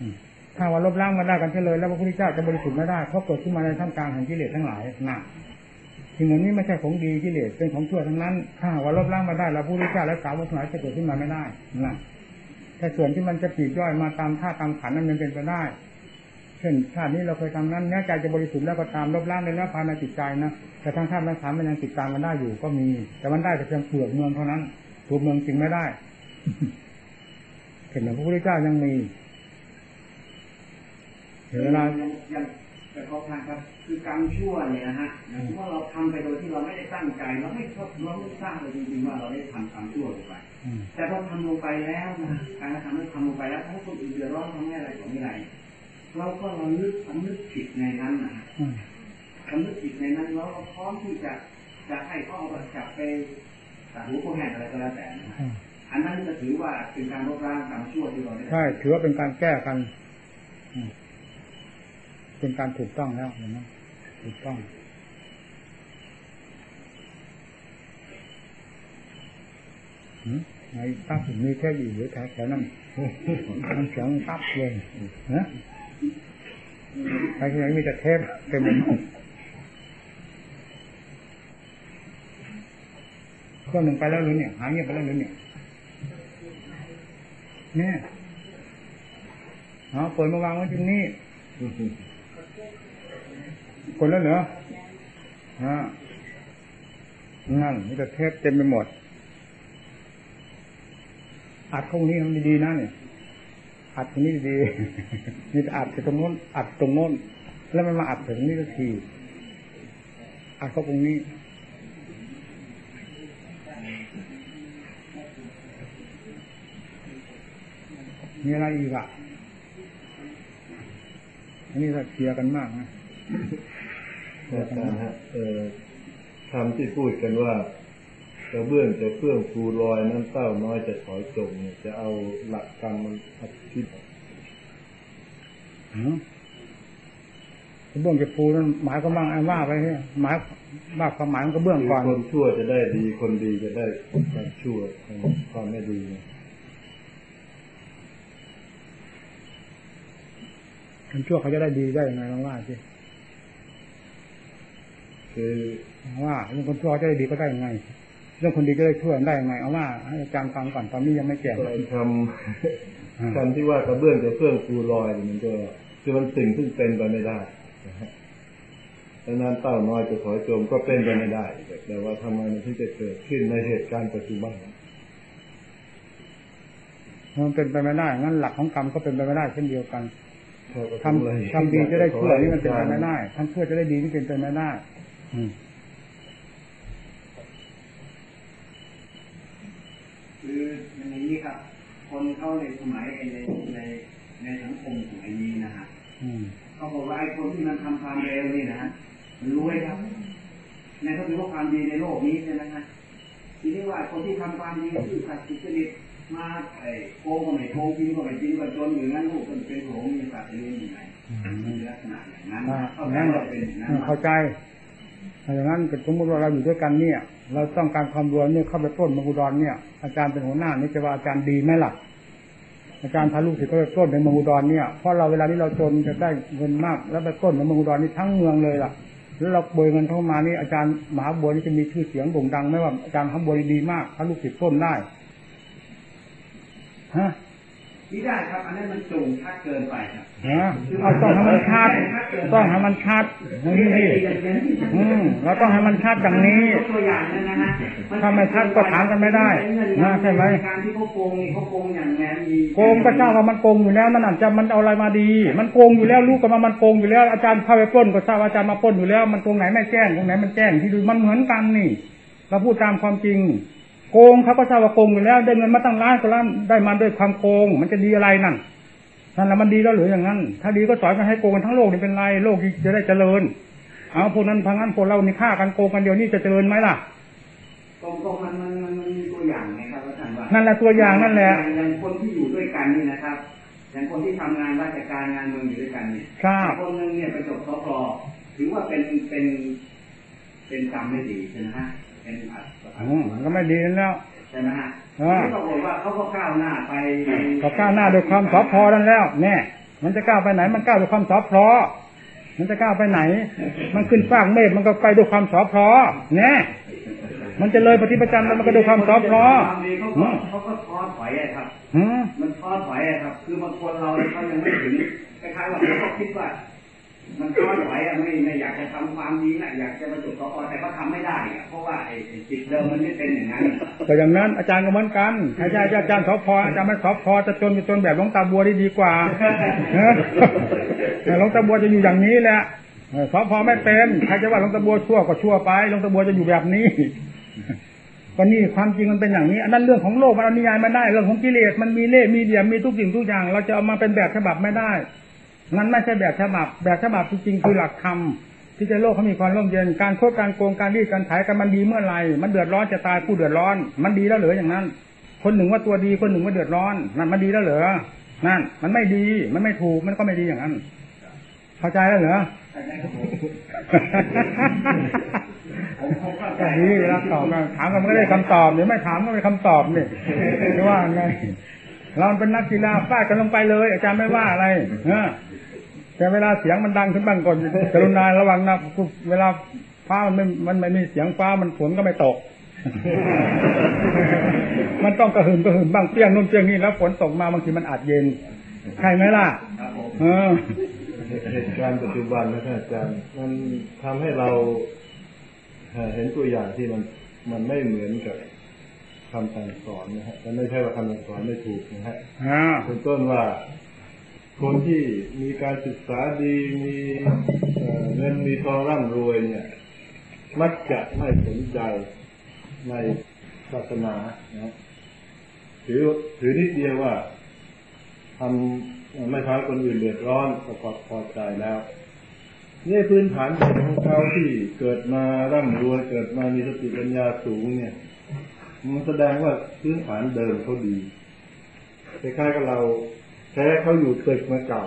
อืมถ้าว่าลบล้างมาได้กันเฉลยแล้วพระพุทธเจ้าจะบริสุทธิ์ไม่ได้เพราะเกิดขึ้นมาในท่ามกลางแห่งกิเลสทั้งหลายนะสิ่งเหล่านี้ไม่ใช่ของดีกิเลสเป็นของชั่วทั้งนั้น ถ้าหากว่าลบล้างมาได้เราผู้รู้จักและสาวกทั้งหลายจะเกิดขึ้นมาไม่ได้นะ แต่ส่วนที่มันจะปีกย่อยมาตามท่าตามขันนั้นมันเป็นไปได้ เช่นชาตินี้เราเคยทำนั้นแม้ใจจะบริสุทธิ์แล้วก็ตามลบล้างในแล้วภายในจิตใจนะแต่ทางธาตุทั้งขันมันยังติดตามมันได้อยู่ก็มี แต่มันได้แต่เพียงเปลือกเมืองเท่านั้นตัวเมืองจริงไม่ได้เห็นไหมพระพุทธเจ้ายังมีเวลายังแต่ขอทานครับคือกรรมชั่วเนี่ยนะฮะอย่างที่ว่าเราทำไปโดยที่เราไม่ได้ตั้งใจเราไม่เราไม่ทราบเลยจริงๆว่าเราได้ทำกรรมชั่วไป แต่พอทำลงไปแล้วนะการกระทำนั้นทำลงไปแล้วถ้าคนอื่นเดือดร้อนทำให้อะไรต่อไม่ไรเราก็เรานึกสำนึกผิดในนั้นนะฮะอืมสำนึกผิดในนั้นแล้วเราพร้อมที่จะจะให้เขาเอาไปจับไปตัดหูพวกแห่งอะไรก็แล้วแต่นะฮะอืมอันนั้นจะถือว่าเป็นการลบล้างกรรมชั่วที่เราได้ใช่ถือว่าเป็นการแก้กันอืมเป็นการถูกต้องแล้วเห็นไหมถูกต้อง หืม ไอ้ตับมีแค่อยู่หรือแถวแถวนั้นมันเสียงตับเลยนะไอ้ที่ไหนมีแต่เทปเต็มไปหมดเครื่องหนึ่งไปแล้วหรือเนี่ย หายเงียบไปแล้วหรือเนี่ยเนี่ยเอาเปิดมาวางไว้ตรงนี้คนแล้วเหรออ่านั่นมีแต่เทปเต็มไปหมด อัดตรงนี้มันดีนะเนี่ยอัดตรงนี้ดีๆนี่อัดไปตรงโน้นอัดตรงโน้นแล้วมันมาอัดถึงนี่สักทีอัดเข้าตรงนี้มีอะไรอีกอะอันนี้เราเคลียร์กันมากนะเคลียอาร์กันจารย์ฮะเอ่อคำที่พูดกันว่า กระเบื้องจะเฟื่องฟูลอยน้ำเต้าน้อยจะถอยจมเนี่ยจะเอาหลักกรรมมันอธิบายหือเบื้องจะปูนั่นหมายก็มั่งไอ้ว่าไปเนี่ยหมายว่าความหมายมันก็เบื้องก่อนคนชั่วจะได้ดีคนดีจะได้ความชั่วความไม่ดีคนชั่วเขาจะได้ดีได้ยังไงลองว่าสิคือว่าเรื่องคนชั่วจะได้ดีก็ได้ยังไง เรื่องคนดีก็ได้ชั่วได้ยังไงเอาว่าให้อาจารย์ฟังก่อนตอนนี้ยังไม่แก่ไอ้คำคำที่ว่ากระเบื้องจะเฟื่องฟูลอยเนี่ยมันก็คือมันสิ่งซึ่งเป็นไปไม่ได้นะฮะดังนั้นเต้าน้อยจะถอยจมก็เป็นไปไม่ได้ แต่ว่าทำไมมันถึงจะเกิดขึ้นในเหตุการณ์ปัจจุบันมันเป็นไปไม่ได้ งั้นหลักของกรรมก็เป็นไปไม่ได้เช่นเดียวกันเขาก็ทำทำดีจะได้ชั่วนี่มันเป็นไปไม่ได้ทำชั่วจะได้ดีนี่เป็นไปไม่ได้ อืม คืออย่างนี้ครับ คนเข้าในสมัยในในในสังคมสมัยนี้นะฮะอืมเขาบอกว่าไอ้คนที่มันทำความเร็วนี่นะฮะมันรวยครับในเขาถือว่าความดีในโลกนี้ใช่ไหมฮะทีนี้ว่าคนที่ทำความดีซื่อสัตย์สุจริตมาไอ้โกงก็ไม่โกงจริงก็ไม่จริงก็จนอยู่งั้นลูกมันเป็นโหงมีสัตว์เลี้ยงยังไงมันมีลักษณะอย่างนั้นอ่าเข้าใจ นั่นว่าเป็นอย่างนั้นเข้าใจถ้าอย่างนั้นสมมติว่าเราอยู่ด้วยกันเนี่ย เราต้องการความรวยเนี่ยเข้าไปปล้นมังกุดรเนี่ย อาจารย์เป็นหัวหน้านี่จะว่าอาจารย์ดีไหมล่ะอาจารย์พาลูกศิษย์ก็ไปปล้นในเมืองอุดรเนี่ยเพราะเราเวลาที่เราจนจะได้เงินมาก แล้วไปปล้นในเมืองอุดรนี่ทั้งเมืองเลยล่ะ แล้วเราเบยเงินเข้ามานี่อาจารย์มหาบัวนี่จะมีชื่อเสียงโด่งดังไหมว่าอาจารย์มหาบัวดีมากพาลูกศิษย์ปล้นได้ฮะ ไม่ได้ครับ อันนั้นมันโจงชัดเกินไปครับฮะเอาต้องให้มันชัดต้องให้มันชัดนี่ดิอืมเราต้องให้มันชัดอย่างนี้ยกตัวอย่างนั้นนะฮะถ้าไม่ชัดก็ถามกันไม่ได้นะใช่ไหมการที่เขาโกงนี่เขาโกงอย่างแรงมีโกงก็เจ้าว่ามันโกงอยู่แล้วมันอาจจะมันเอาอะไรมาดี มันโกงอยู่แล้วรู้กันว่ามันโกงอยู่แล้วอาจารย์เข้าไปปล้นก็ทราบว่าอาจารย์มาปล้นอยู่แล้ว มันตรงไหนไม่แจ้งตรงไหนมันแจ้งที่ดูมันเหมือนกันนี่ เราพูดตามความจริง โกงเขาก็ทราบว่าโกงอยู่แล้วได้เงินมาตั้งล้านก็ล้านได้มาด้วยความโกง มันจะดีอะไรนั่นนั่นแหละมันดีแล้วหรืออย่างนั้น ถ้าดีก็สอนกันให้โกงกันทั้งโลกนี่เป็นไรโลกจะได้เจริญ เอาพวกนั้นพังนั้นพวกเรานี่ฆ่ากันโกงกันเดียวนี่จะเจริญไหมล่ะตรงตรงๆมันมันมันมันมีตัวอย่างไงครับอาจารย์ว่านั่นแหละตัวอย่างนั่นแหละอย่างคนที่อยู่ด้วยกันนี่นะครับอย่างคนที่ทำงานราชการงานเมืองอยู่ด้วยกันเนี่ยทราบคนหนึงเนี่ยไปจบสพถือว่าเป็นเป็นเป็นกรรมไม่ดีใช่ไหมฮะ เป็นอัตอืมมันก็ไม่ดีนั่นแล้วใช่ไหมฮะอ่าที่ปรากฏว่าเขาก็ก้าวหน้าไปก็ก้าวหน้าด้วยความสอพอนั่นแล้วแน่มันจะก้าวไปไหน มันก้าวด้วยความสอพอมันจะก้าวไปไหน มันขึ้นฟากเมฆมันก็ไปด้วยความสอพอเนี่ยมันจะเลยปฏิปจันทร์แล้วมันก็ด้วยความสอพอความดีเขาก็เขาก็ท้อถอยอะครับหืมมันท้อถอยอะครับ คือบางคนเราเนี่ยเขายังไม่ถึงคล้ายๆว่าเขาก็คิดว่า มันท้อถอยอะไม่ไม่อยากจะทำความดีนะอยากจะประสบสอแต่ก็ทำไม่ได้อะเพราะว่าไอ้จิตเดิมมันไม่เป็นอย่างนั้นก็อย่างนั้นอาจารย์ก็เหมือนกันอาจารย์อาจารย์สอพออาจารย์ไม่สอพอจะจนจะจนแบบหลวงตาบัวได้ดีกว่าเออแต่หลวงตาบัวจะอยู่อย่างนี้แหละเออสอพอไม่เป็นใครจะว่าหลวงตาบัวชั่วก็ชั่วไปหลวงตาบัวจะอยู่แบบนี้ก็นี่ความจริงมันเป็นอย่างนี้อันนั้นเรื่องของโลกมันเอานิยายมาได้เรื่องของกิเลสมันมีเล่มีเหลี่ยมมีทุกสิ่งทุกอย่าง เราจะเอามาเป็นแบบฉบับไม่ได้ นั้นไม่ใช่แบบฉบับ แบบฉบับจริงๆคือหลักธรรมที่จะโลกเขามีความร่มเย็น การโคดการโกง การรีด การถ่ายกันมันดีเมื่อไหร่ มันเดือดร้อนจะตายผู้เดือดร้อน มันดีแล้วเหรืออย่างนั้น คนหนึ่งว่าตัวดี คนหนึ่งว่าเดือดร้อน นั่นมันดีแล้วเหรอ นั่น มันไม่ดี มันไม่ถูก มันก็ไม่ดีอย่างนั้น เข้าใจแล้วเหรอก็ดีเวลาตอบกันถามกันมันก็ได้คำตอบหรือไม่ถามก็ไม่คำตอบนี่ว่าไง เราเป็นนักกีฬาฟาดกันลงไปเลย อาจารย์ไม่ว่าอะไรเออ แต่เวลาเสียงมันดังขึ้นบ้างก่อนกรุณาระวังนะเวลาฟ้ามันไม่มันไม่มีเสียงฟ้ามันฝนก็ไม่ตก มันต้องกระหึ่มกระหึ่มบ้างเปรี้ยงนู่นเปรี้ยงนี่แล้วฝนตกมาบางทีมันอาจเย็นใช่ไหมล่ะเออเหตุการณ์ปัจจุบันนะท่านอาจารย์มันทำให้เราเอ่อเห็นตัวอย่างที่มันมันไม่เหมือนกับคำสั่งสอนนะฮะมันไม่ใช่ว่าคำสั่งสอนไม่ถูกนะฮะอ่าเป็นต้นว่า คนที่มีการศึกษาดีมีเงินมีทองร่ำรวยเนี่ย มักจะไม่สนใจในศาสนานะถือถือนิดเดียวว่าทำไม่ทำคนอื่นเดือดร้อนก็พอพอใจแล้วนี่พื้นฐานของเขาที่เกิดมาร่ำรวยเกิดมามีสติปัญญาสูงเนี่ย มันแสดงว่าพื้นฐานเดิมเขาดีคล้ายๆกับเรา แค่เขาอยู่ตึกมาเก่า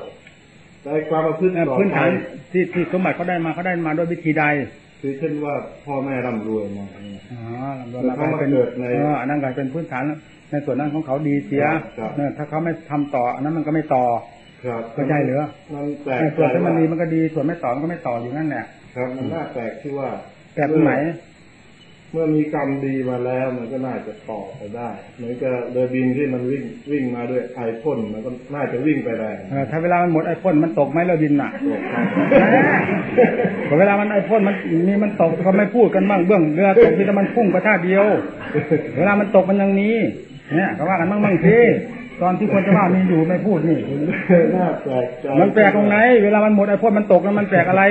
แต่ความประพฤติต่อพื้นไปฐานที่ที่สมบัติเขาได้มาเขาได้มาด้วยวิธีใดคือเช่นว่าพ่อแม่ร่ำรวยมาเนี่ยอ๋อแล้วเขามาเกิดในเอออันนั้นก็เป็นพื้นฐานในส่วนนั้นของเขาดีเสียครับเออถ้าเขาไม่ทำต่อ อันนั้นมันก็ไม่ต่อครับเข้าใจเหรือมันแปลกแต่ส่วนที่มันดีมันว่าก็ดีส่วนไม่ต่อมันก็ไม่ต่ออยู่นั่นแหละครับมันน่าแปลกที่ว่า แต่ตรงไหน เมื่อมีกรรมดีมาแล้วมันก็น่าจะต่อไปได้เหมือนกับเรือบินที่มันวิ่งวิ่งมาด้วยไอพ่นมันก็น่าจะวิ่งไปได้เออถ้าเวลามันหมดไอ้พ่นมันตกไหมเราดินน่ะตกครับพอเวลามันไอ้พ่นมันมีมันตกก็ไม่พูดกันบ้างเบื้องเรือตกมีแต่มันพุ่งกระชากเดียว เวลามันตกมันยังมีเนี่ยก็ว่ากันบ้างบ้างสิตอนที่คนจะว่ามีอยู่ไม่พูดนี่น่าแปลกใจมันแปลกตรงไหน เวลามันหมดไอ้พวกมันตกแล้วมันแปลกอะไร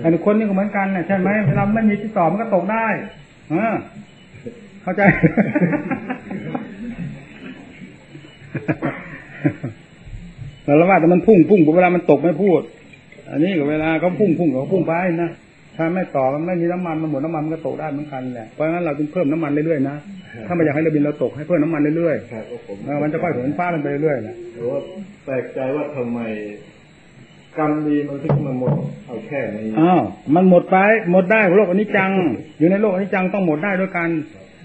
ไอ้คนนี่ก็เหมือนกันเนี่ยใช่ไหมเวลาไม่มีที่ต่อมันก็ตกได้ เออเข้าใจแล้วว่าแต่มันพุ่งพุ่งเวลามันตกไม่พูด อันนี้ก็เวลาเขาพุ่งพุ่งเขาพุ่งไปนะถ้าไม่ต่อมันไม่มีน้ำมันมันหมดน้ำมันมันก็ตกได้เหมือนกันแหละเพราะฉะนั้นเราต้องเพิ่มน้ำมันเรื่อยๆนะถ้าไม่อยากให้เราบินเราตกให้เพิ่มน้ำมันเรื่อยครับผมๆเออมันจะค่อยเหินฟ้ามันไปเรื่อยๆนะแต่ว่าแปลกใจว่าทำไม กรรมดีมันถึงมาหมดเอาแค่นี้อ้าวมันหมดไป หมดได้โลกอนิจจัง อยู่ในโลกอนิจจังต้องหมดได้ด้วยกัน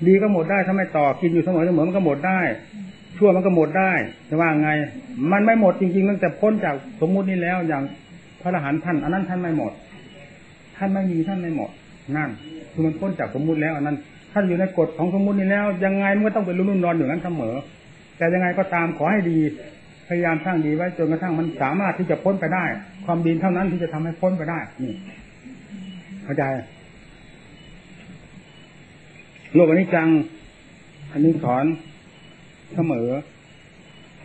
ดีก็หมดได้ถ้าไม่ต่อกินอยู่เสมอเสมอมันก็หมดได้ ชั่วมันก็หมดได้จะว่าไง มันไม่หมดจริงๆตั้งแต่พ้นจากสมมุตินี้แล้วอย่างพระอรหันต์ท่านอันนั้นท่านไม่หมด ท่านไม่มีท่านไม่หมดนั่นคือมันพ้นจากสมมุติแล้วอันนั้นท่านอยู่ในกฎของสมมุตินี้แล้ว ยังไงมันก็ต้องเป็นรุ่นนอนอยู่นั้นเสมอ แต่ยังไงก็ตามขอให้ดี ยายามสร้างดีไว้จนกระทั่งมันสามารถที่จะพ้นไปได้ ความดีเท่านั้นที่จะทำให้พ้นไปได้ นี่ เข้าใจโลกอันนี้จัง อันนี้สอนเสมอ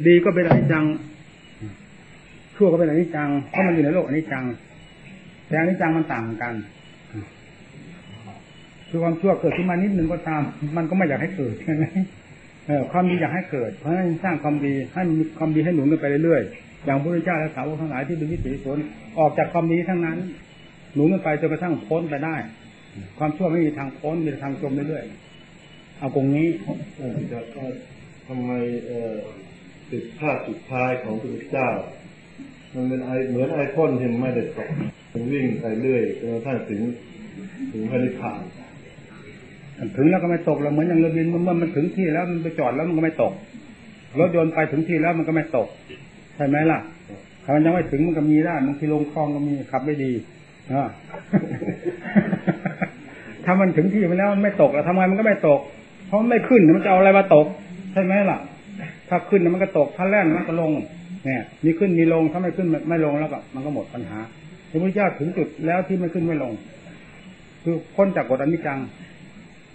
ดีก็เป็นอนิจจังชั่วก็เป็นอนิจจังเพราะมันอยู่ในโลกอนิจจัง แต่อนิจจังมันต่างกันคือความชั่วเกิดขึ้นมานิดนึงก็ตาม มันก็ไม่อยากให้เกิดใช่ไหม เออความดีอยากให้เกิด เพราะฉะนั้นสร้างความดีให้มีความดีให้หนุนกันไปเรื่อยๆ อย่างพระพุทธเจ้าและสาวกทั้งหลายที่เป็นวิถีสนออกจากความดีทั้งนั้น หนุนกันไปจนกระทั่งพ้นไปได้ ความชั่วไม่มีทางพ้นมีแต่ทางจมเรื่อยๆ เอาตรงนี้ทำไมเออติดภาพสุดท้ายของพระพุทธเจ้า มันเป็นไอเหมือนไอพ่นที่ไม่ได้ตกมันวิ่งไปเรื่อยจนกระทั่งถึงถึงพระนิพพาน ถึงแล้วก็ไม่ตกแล้วเหมือนอย่างเรือบินเมื่อมันถึงที่แล้วมันไปจอดแล้วมันก็ไม่ตกรถยนต์ไปถึงที่แล้วมันก็ไม่ตก ใช่ไหมล่ะถ้ามันยังไม่ถึงมันก็มีได้บางทีลงคลองก็มีขับไม่ดีอถ้ามันถึงที่มันแล้วมันไม่ตกแล้วทำไมมันก็ไม่ตก เพราะไม่ขึ้นมันจะเอาอะไรมาตก ใช่ไหมล่ะ ถ้าขึ้นมันก็ตกถ้าแล่นมันก็ลง เนี่ย มีขึ้นมีลงถ้าไม่ขึ้นไม่ลงแล้วก็ มันก็หมดปัญหาพระพุทธเจ้าถึงจุดแล้วที่ไม่ขึ้นไม่ลง คือพ้นจากกฎอนิจจัง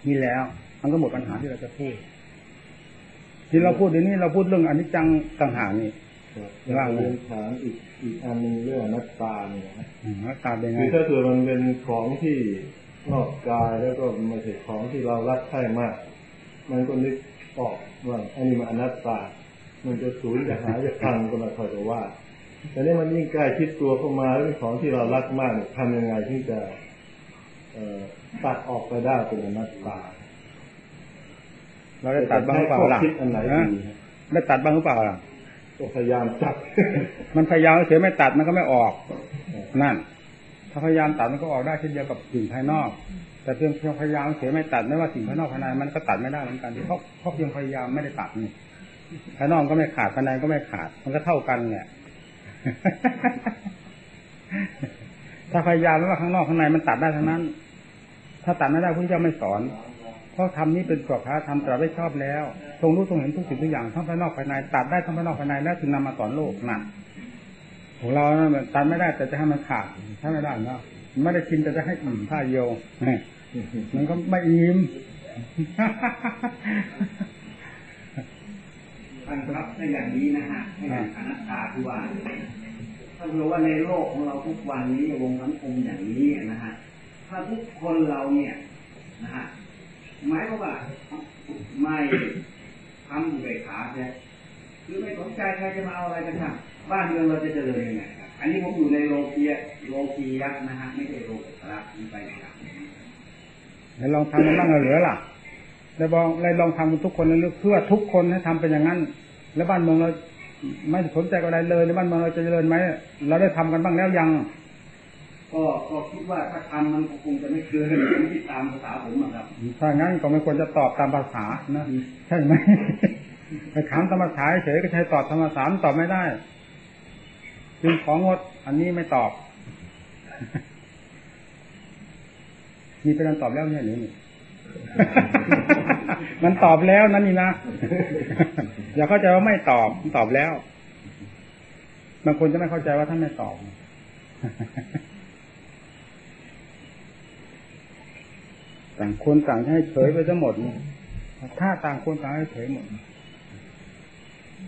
นี่แล้ว มันก็หมดปัญหาที่เราจะพูด ที่เราพูดเดี๋ยวนี้เราพูดเรื่องอนิจจังต่างหากนี่ว่าเรียนถามอีกอีกอันหนึงเรื่องอนัตตาเนี่ยนะอืมแล้วตามเป็นไงคือถ้าเกิดมันเป็นของที่นอกกายแล้วก็ไม่ใช่ของที่เรารักใคร่มาก มันก็นึกออกว่าอันนี้มันอนัตตา มันจะสูญจะหายจะพังก็ไม่ค่อยจะว่าแต่นี่มันยิ่งใกล้ชิดตัวเข้ามาแล้วเป็นของที่เรารักมากเนี่ยทำยังไงที่จะเอ่อ ตัดออกไปได้เป็นอนัตตาเราได้ตัดบ้างหรือเปล่าล่ะคิดอันไหนฮะดีฮะได้ตัดบ้างหรือเปล่าล่ะก็พยายามจับ มันพยายามเฉยไม่ตัดมันก็ไม่ออก นั่น ถ้าพยายามตัดมันก็ออกได้เช่นเดียวกับสิ่งภายนอก แต่เพียงเพียงพยายามเฉยไม่ตัดไม่ว่าสิ่งภายนอกภายในมันก็ตัดไม่ได้เหมือนกันเพราะเพราะเพียงพยายามไม่ได้ตัดนี่ภายนอกก็ไม่ขาดภายในก็ไม่ขาด มันก็เท่ากันแหละถ้าพยายามไม่ว่าข้างนอกข้างในมันตัดได้ทั้งนั้น ถ้าตัดไม่ได้พระเจ้าไม่สอน เพราะทำนี้เป็นกฎพระธรรมตรัสไว้ชอบแล้ว ทรงรู้ทรงเห็นทุกสิ่งทุกอย่างทั้งภายนอกภายใน ตัดได้ทั้งภายนอกภายในแล้วจึงนำมาสอนโลกนั่นของเรานะมันตัดไม่ได้แต่จะให้มันขาดใช่ไม่ได้เนาะไม่ได้กินแต่จะให้อิ่มท่าเดียวมันก็ไม่อิ่มท่านครับถ้าอย่างนี้นะฮะให้อย่านัตตาคือว่าถ้าเราว่าในโลกของเราทุกวันนี้วงสังคมอย่างนี้นะฮะ ถ้าทุกคนเราเนี่ยนะฮะหมายความว่าไม่ทำอุเบกขาเนี่คือไม่สนใจใครจะมาเอาอะไรกันช่างบ้านเมืองเราจะเจริญยังไงครับอันนี้ผมอยู่ในโลกียโลกียะนะฮะไม่ใช่โลกุตระนี่ไปนะครับแล้วลองทำมันบ้างเหลือล่ะแล้วลองแล้วลองทำทุกคนเลยเพื่อทุกคนให้ทำเป็นอย่างนั้น แล้วบ้านเมืองเราไม่สนใจอะไรเลยแล้วบ้านเมืองเราจะเจริญไหมเราได้ทำกันบ้างแล้วยัง ก็ก็คิดว่าถ้าทำมันก็คงจะไม่เกินผมคิดตามภาษาผมอะครับถ้างั้นก็ไม่ควรจะตอบตามภาษานะใช่ไหมไปถามธรรมศาสตร์เฉยก็ใช้ตอบธรรมศาสตร์ตอบไม่ได้จึงของด อันนี้ไม่ตอบมีเป็นอันตอบแล้วเนี่ยหรือนี่มันตอบแล้วนั่นนี่นะอย่าเข้าใจว่าไม่ตอบมันตอบแล้วบางคนจะไม่เข้าใจว่าท่านไม่ตอบ ต่างคนต่างให้เฉยไปทั้งหมดถ้าต่างคนต่างให้เฉยหมด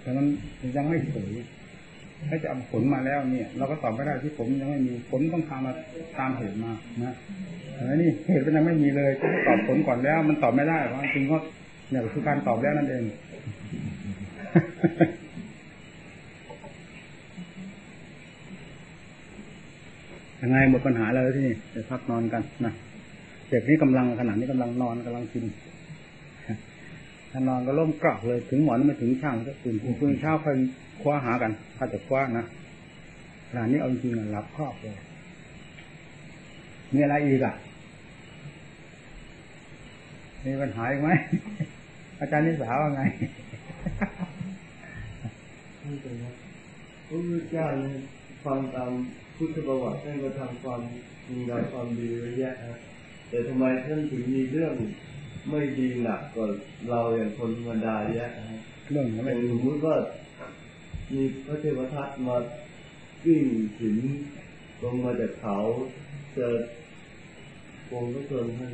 แต่มันยังไม่เฉยถ้าจะเอาผลมาแล้วเนี่ย เราก็ตอบไม่ได้ที่ผมยังไม่มีผลต้องตามมาตามเหตุมานะแต่นี่เหตุมันยังไม่มีเลยก็ตอบผลก่อนแล้ว มันตอบไม่ได้เพราะจริงก็เนี่ยคือการตอบแล้วนั่นเองยังไงหมดปัญหาแล้วที่นี่จะพักนอนกันนะ เด็กนี้กำลังขนาดนี้กำลังนอนกำลังกินถ้านอนก็ล่มกรอกเลยถึงหมอนไม่ถึงช่างก็ตื่นพรุ่นเช้าค่อยคว้าหากันถ้าจะคว้านะขณะนี้เอาจริงๆหลับครอบเลยมีอะไรอีกอะมีปัญหาอีกไหมอาจารย์นิสาว่าไงพระพุทธเจ้าฟังตามพุทธประวัติท่านก็ทำความมีงานความดีเยอะแยะนะ แต่ทำไมท่านถึงมีเรื่องไม่ดีหนักกว่าเราอย่างคนธรรมดาเยอะนะเรื่องนี้อไม่ย่างสมมติว่ามีพระเทวทัตมาวิ่งถึงลงมาจากเขาเจอวงพระชนท่าน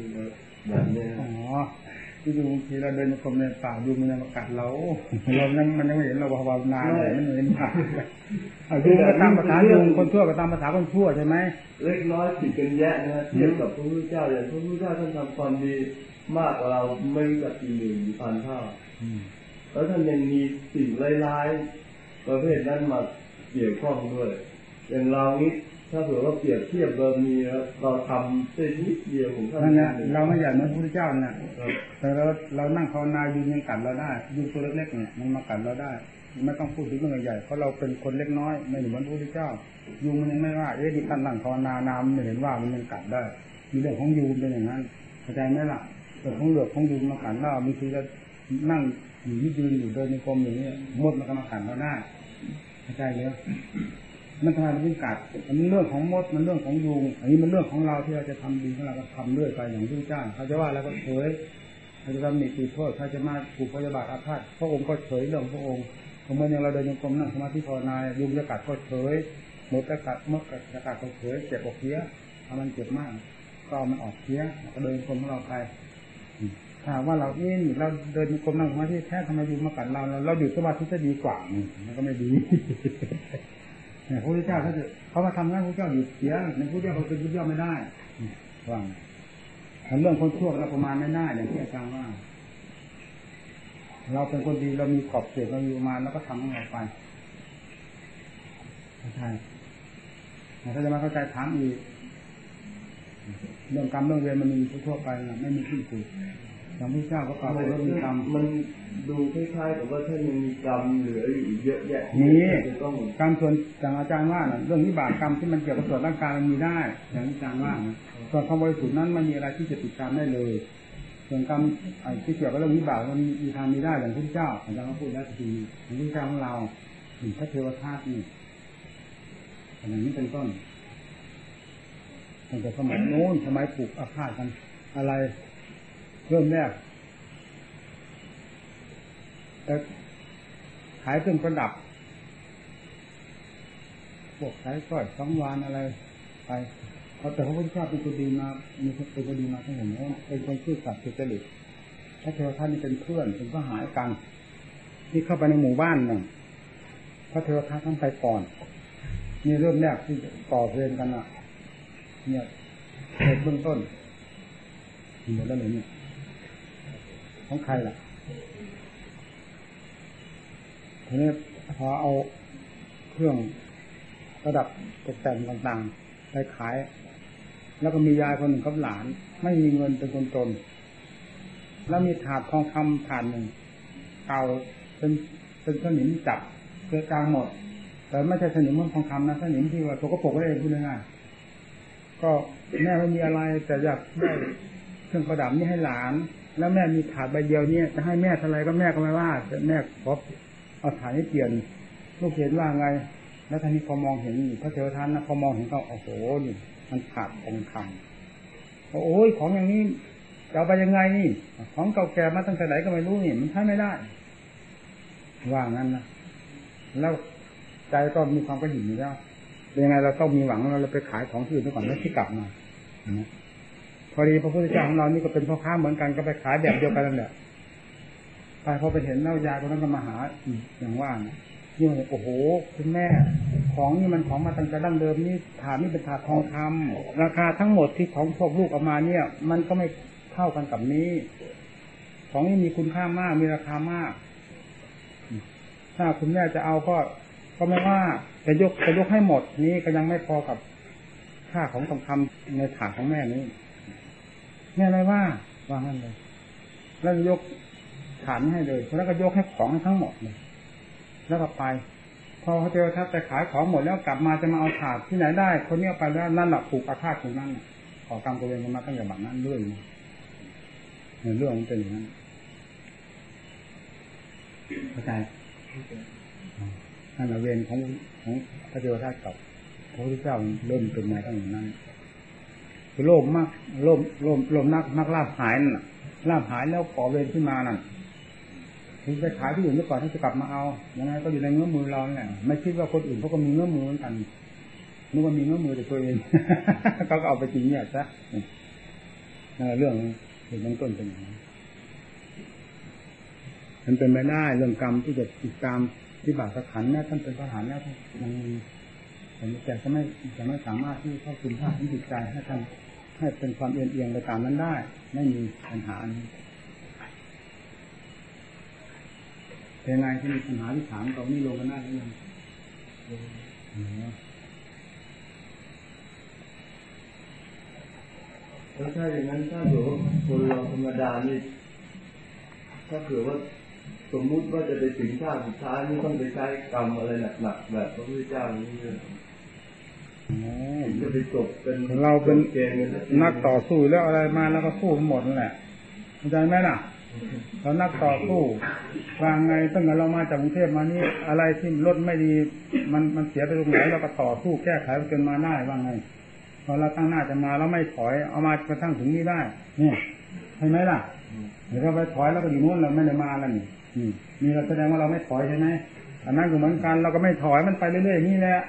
แบบเนี้ยอ๋อ ที่ดูบางทีเราเดินในพรมในป่าดูมันยังมากัดเราเรายังมันยังไม่เห็นเราภาวนาเลยมันเห็นป่าเอาดูก็ตามภาษาดูคนชั่วก็ตามภาษาคนชั่วใช่ไหมเล็กน้อยผิดกันแยะนะเทียบกับพระพุทธเจ้าอย่างพระพุทธเจ้าท่านทำความดีมากกว่าเราไม่รู้จักกี่หมื่นพันเท่าแล้วท่านยังมีสิ่งร้ายๆประเภทนั้นมาเกี่ยวข้องด้วย อย่างเรานี้ ถ้าเผื่อว่าเปรียบเทียบเรามีแล้วเราทำได้นิดเดียวของท่านนั่นแหละองเราไม่อยากเหมือนพระพุทธเจ้าน่ะครับแต่เราเรานั่งภาวนายุงยังกัดเราได้ยุงตัวเล็กๆเนี่ยมันมากัดเราได้ไม่ต้องพูดถึงเรื่องใหญ่เพราะเราเป็นคนเล็กน้อยไม่เหมือนพระพุทธเจ้า ยุงมันยังไม่ว่าเอ๊ะที่ท่านนั่งภาวนานามันไม่เห็นว่ามันยังกัดได้มีเรื่องของยุงเป็นอย่างนั้นเข้าใจไหมล่ะเรื่องของเหลือกของยุงมากัดเราบางทีเรานั่งอยู่ยืนอยู่เดินในกรมอย่างนี้มดมันก็มากัดเราได้เข้าใจไหม มันทำไมมันถึงกัดมันเรื่องของมดมันเรื่องของยุงอันนี้มันเรื่องของเราที่เราจะทำดีของเราก็ทำเรื่อยไปอย่างที่เจ้าเขาจะว่าแล้วก็เฉยเขาจะทำหนีตีโทษเขาจะมาผูกพยาบาทอาฆาตพระองค์ก็เฉยเรื่องพระองค์สมมติอย่างเราเดินยังกรมนั่งสมาธิภาวนายุงจะกัดก็เฉยมดจะกัดมดจะกัดก็เฉยเจ็บอกเพี้ยถ้ามันเจ็บมาก ก็มันออกเพี้ยก็เดินกรมของเราไปถ้าว่าเราเอ๊ะเราเดินกรมนั่งสมาธิแท้ทำไมยุงมากัดเราเราหยุดสมาธิจะดีกว่ามันก็ไม่ดี พระพุทธเจ้าเขาจะเขามาทำงานพระเจ้าอยู่เสียในพระเจ้าเขาเป็นพระพุทธเจ้าไม่ได้ว่างทำเรื่องคนชั่วเราประมาณไม่ได้อย่างที่อาจารย์ว่า เราเป็นคนดีเรามีขอบเขตเรามีประมาณแล้วก็ทำของเราไปใช่ถ้าจะมาเข้าใจถามอีกเรื่องกรรมเรื่องเวรมันมีทั่วไปไม่มีที่สุด อย่างพระเจ้าก็กล่าวว่ามีกรรมมันดูคล้ายๆกับว่าท่านยังมีกรรมเหลืออยู่อีกเยอะแยะมีจะต้องกรรมส่วนอย่างอาจารย์ว่าน่ะเรื่องวิบากกรรมที่มันเกี่ยวกับส่วนร่างกายมันมีได้อย่างอาจารย์ว่านะส่วนความบริสุทธิ์นั้นมันมีอะไรที่จะติดตามได้เลยส่วนกรรมไอ้ที่เกี่ยวกับเรื่องวิบากมันมีทางมีได้อย่างพระเจ้าอาจารย์ก็พูดแล้วทีอย่างพระเจ้าของเราถึงพระเทวทัตนี่อย่างนี้เป็นต้นตั้งแต่สมัยโน้นสมัยปลูกอาฆาตกันอะไร เริ่มแรกแต่ขายเครื่องประดับ พวกสายสร้อยสังวานอะไร ไปเพราะแต่พระพุทธเจ้าเป็นคนดีมา มีเป็นคนดีมาทั้งหมดนี้เป็นคนซื่อสัตย์สุจริตพระเทวทัตนี่เป็นเพื่อนเป็นสหายกัน ที่เข้าไปในหมู่บ้านน่ะพระเทวทัตท่านไปก่อนนี่เริ่มแรกที่ก่อเพลงกันอะ เนี่ยเหตุเบื้องต้นหมดแล้วเลยเนี่ย ของใครล่ะทีนี้พอเอาเครื่องระดับตกแต่งต่างๆไปขาย แล้วก็มียายคนหนึ่งกับหลาน ไม่มีเงินเป็นคนจนแล้วมีถาดทองคำถาดหนึ่งเก่าเป็นเป็นสนิมจับเกลือกลางหมด แต่ไม่ใช่สนิมมันทองคำนะสนิมที่ว่าตัวกรปกได้เองพูดง่ายๆก็แม่ไม่มีอะไรแต่อยากได้เครื่องประดับนี้ให้หลาน แล้วแม่มีถาดใบเดียวเนี่ยจะให้แม่ท่าไรก็แม่ก็ไม่ว่าแต่แม่ขอเอาฐานนี้เปลี่ยนลูกเห็นว่าไง แล้วท่านนี้พอมองเห็นพระเทวทันนะพอมองเห็นก็โอ้โหนี่มันขาดองค์คำโอ้ยของอย่างนี้จะเอาไปยังไงนี่ ของเก่าแก่มาตั้งแต่ไหนก็ไม่รู้นี่มันใช้ไม่ได้ว่างั้นนะแล้วใจก็มีความกระหยิ่มอยู่แล้วเป็นยังไงเราต้องมีหวังเราไปขายของที่อื่นก่อนแล้วที่กลับมานะ พอดีพระพุทธเจ้าของเรานี่ก็เป็นพ่อค้าเหมือนกันก็ไปขายแบบเดียวกันนั่นแหละไปพอไปเห็นแล้วยาคนนั้นก็มาหาอีกอย่างว่านะนี่โอ้โหคุณแม่ ของนี่มันของมาตั้งแต่ดั้งเดิมนี่ถาดนี่เป็นถาดทองคำราคาทั้งหมดที่ของพวกลูกเอามาเนี่ย มันก็ไม่เท่ากันกับนี้ ของนี่มีคุณค่ามากมีราคามาก ถ้าคุณแม่จะเอาก็ ก็ไม่ว่าจะยกจะยกให้หมดนี้ก็ยังไม่พอกับค่าของทองคำในถาดของแม่นี้ แม่ไม่ว่าวางั้นเลย แล้วยกฐานให้เลย แล้วก็ยกให้ของทั้งหมดเลย แล้วก็ไป พอเขาเจอทับแต่ขายของหมดแล้วกลับมาจะมาเอาถาดที่ไหนได้ คนนี้เอาไปแล้วนั่นแหละผูกอาฆาตตรงนั้นขอกรรมตัวเองมาตั้งแต่บัดนั้นเรื่อยมาในเรื่องมันเป็นอย่างนั้นเข้าใจนั่นแหละเวรของของพระเจ้าท่ากับพระพุทธเจ้าเริ่มเป็นมาตั้งอย่นั้น คือโลภมากโลภโลภโลภนักนักลาบหายน่ะลาบหายแล้วก่อเวรขึ้นมานั่นถึงไปขายที่อื่นเมื่อก่อนถ้าจะกลับมาเอายังไงก็อยู่ในเงื้อมือเราแหละไม่คิดว่าคนอื่นเขาก็มีเงื้อมือเหมือนกันนึกว่ามีเงื้อมือแต่ตัวเองเขาก็เอาไปจริงเนี่ยซะเรื่องเหตุเบื้องต้นเป็นอย่างนี้มันเป็นไม่ได้เรื่องกรรมที่จะติดตามที่บาปขันเนี่ยท่านเป็นทหารเนี่ยมันมีแต่จะไม่จะไม่สามารถที่เข้าคุมภาพของจิตใจให้ท่าน ให้เป็นความเอียงเอียงไปตามนั้นได้ ไม่มีปัญหาเป็นไงที่มีปัญหาที่ถามตรงนี้ลงกันได้หรือยังแล้วถ้าอย่างนั้นถ้าเกิดว่าคนเราธรรมดานี่ถ้าเกิดว่าสมมุติว่าจะไปถึงชาติสุดท้ายนี่ต้องไปใช้กรรมอะไรหนักๆแบบพระพุทธเจ้านี่เลยจะไปจบ เป็นเราเป็นเกณฑ์กันนักต่อสู้แล้วอะไรมาแล้วก็สู้ทั้งหมดนั่นแหละเข้าใจไหมล่ะเรานักต่อสู้ว่าไงตั้งแต่เรามาจากกรุงเทพมานี่อะไรที่รถไม่ดีมันมันเสียไปตรงไหนเราก็ต่อสู้แก้ไขจนมาได้ว่าไงพอเราตั้งหน้าจะมาเราไม่ถอยเอามากระทั่งถึงนี้ได้เนี่ยใช่ไหมล่ะเดี๋ยวเราไปถอยแล้วก็อยู่นู้นเราไม่ได้มาแล้วนี่นี่นี่เราแสดงว่าเราไม่ถอยใช่ไหมอันนั้นก็เหมือนกันเราก็ไม่ถอยมันไปเรื่อยๆอย่างนี้แหละ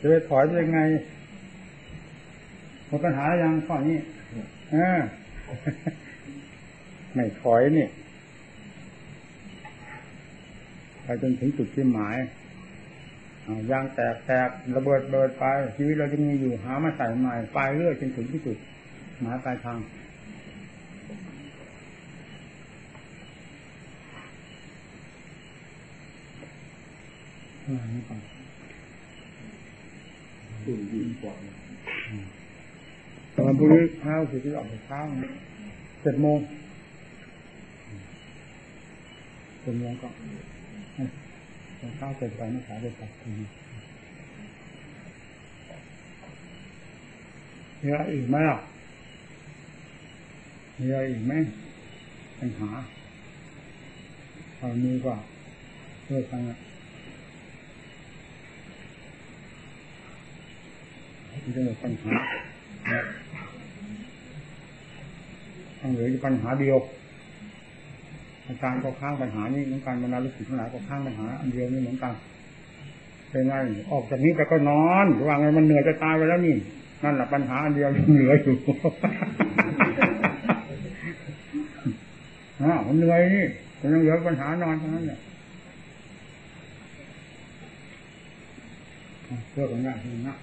จะไปถอยยังไงหมดปัญหาแล้วยังข้อนี้เออไม่ถอยนี่ไปจนถึงจุดที่หมายยางแตกแตกระเบิดเบิดไปชีวิตเราจะมีอยู่หามาใส่ใหม่ไปเรื่อยจนถึงที่จุดหมายปลายทาง นี่ก่อนตุ่มยืนกว่าตอนพรุ่งนี้เช้าสิที่ออกไปเช้าเจ็ดโมงเจ็ดโมงก็ตอนเช้าเสร็จไปไม่สายไปตัดทีนี้มีอะไรอีกไหมล่ะมีอะไรอีกไหมปัญหาตอนนี้ก็เลิกกันละที่จะมดปัญหาต้งเหลือปัญหาเดียวอาจารย์ก็ข้างปัญหานี้เหมือนกันบรรดาลูกศิษย์ทั้งหลายก็ข้างปัญหาอันเดียวนี่เหมือนกันเป็นไงออกจากนี้ไปก็นอนระว่าไงมันเหนื่อยจะตายไปแล้วนี่นั่นแหละปัญหาอันเดียวเหลืออยู่อ้าวมันเหนื่อยนี่มันยังเหลือปัญหานอนเท่านั้นเนี่ยเพื่อกันได้ทีนะ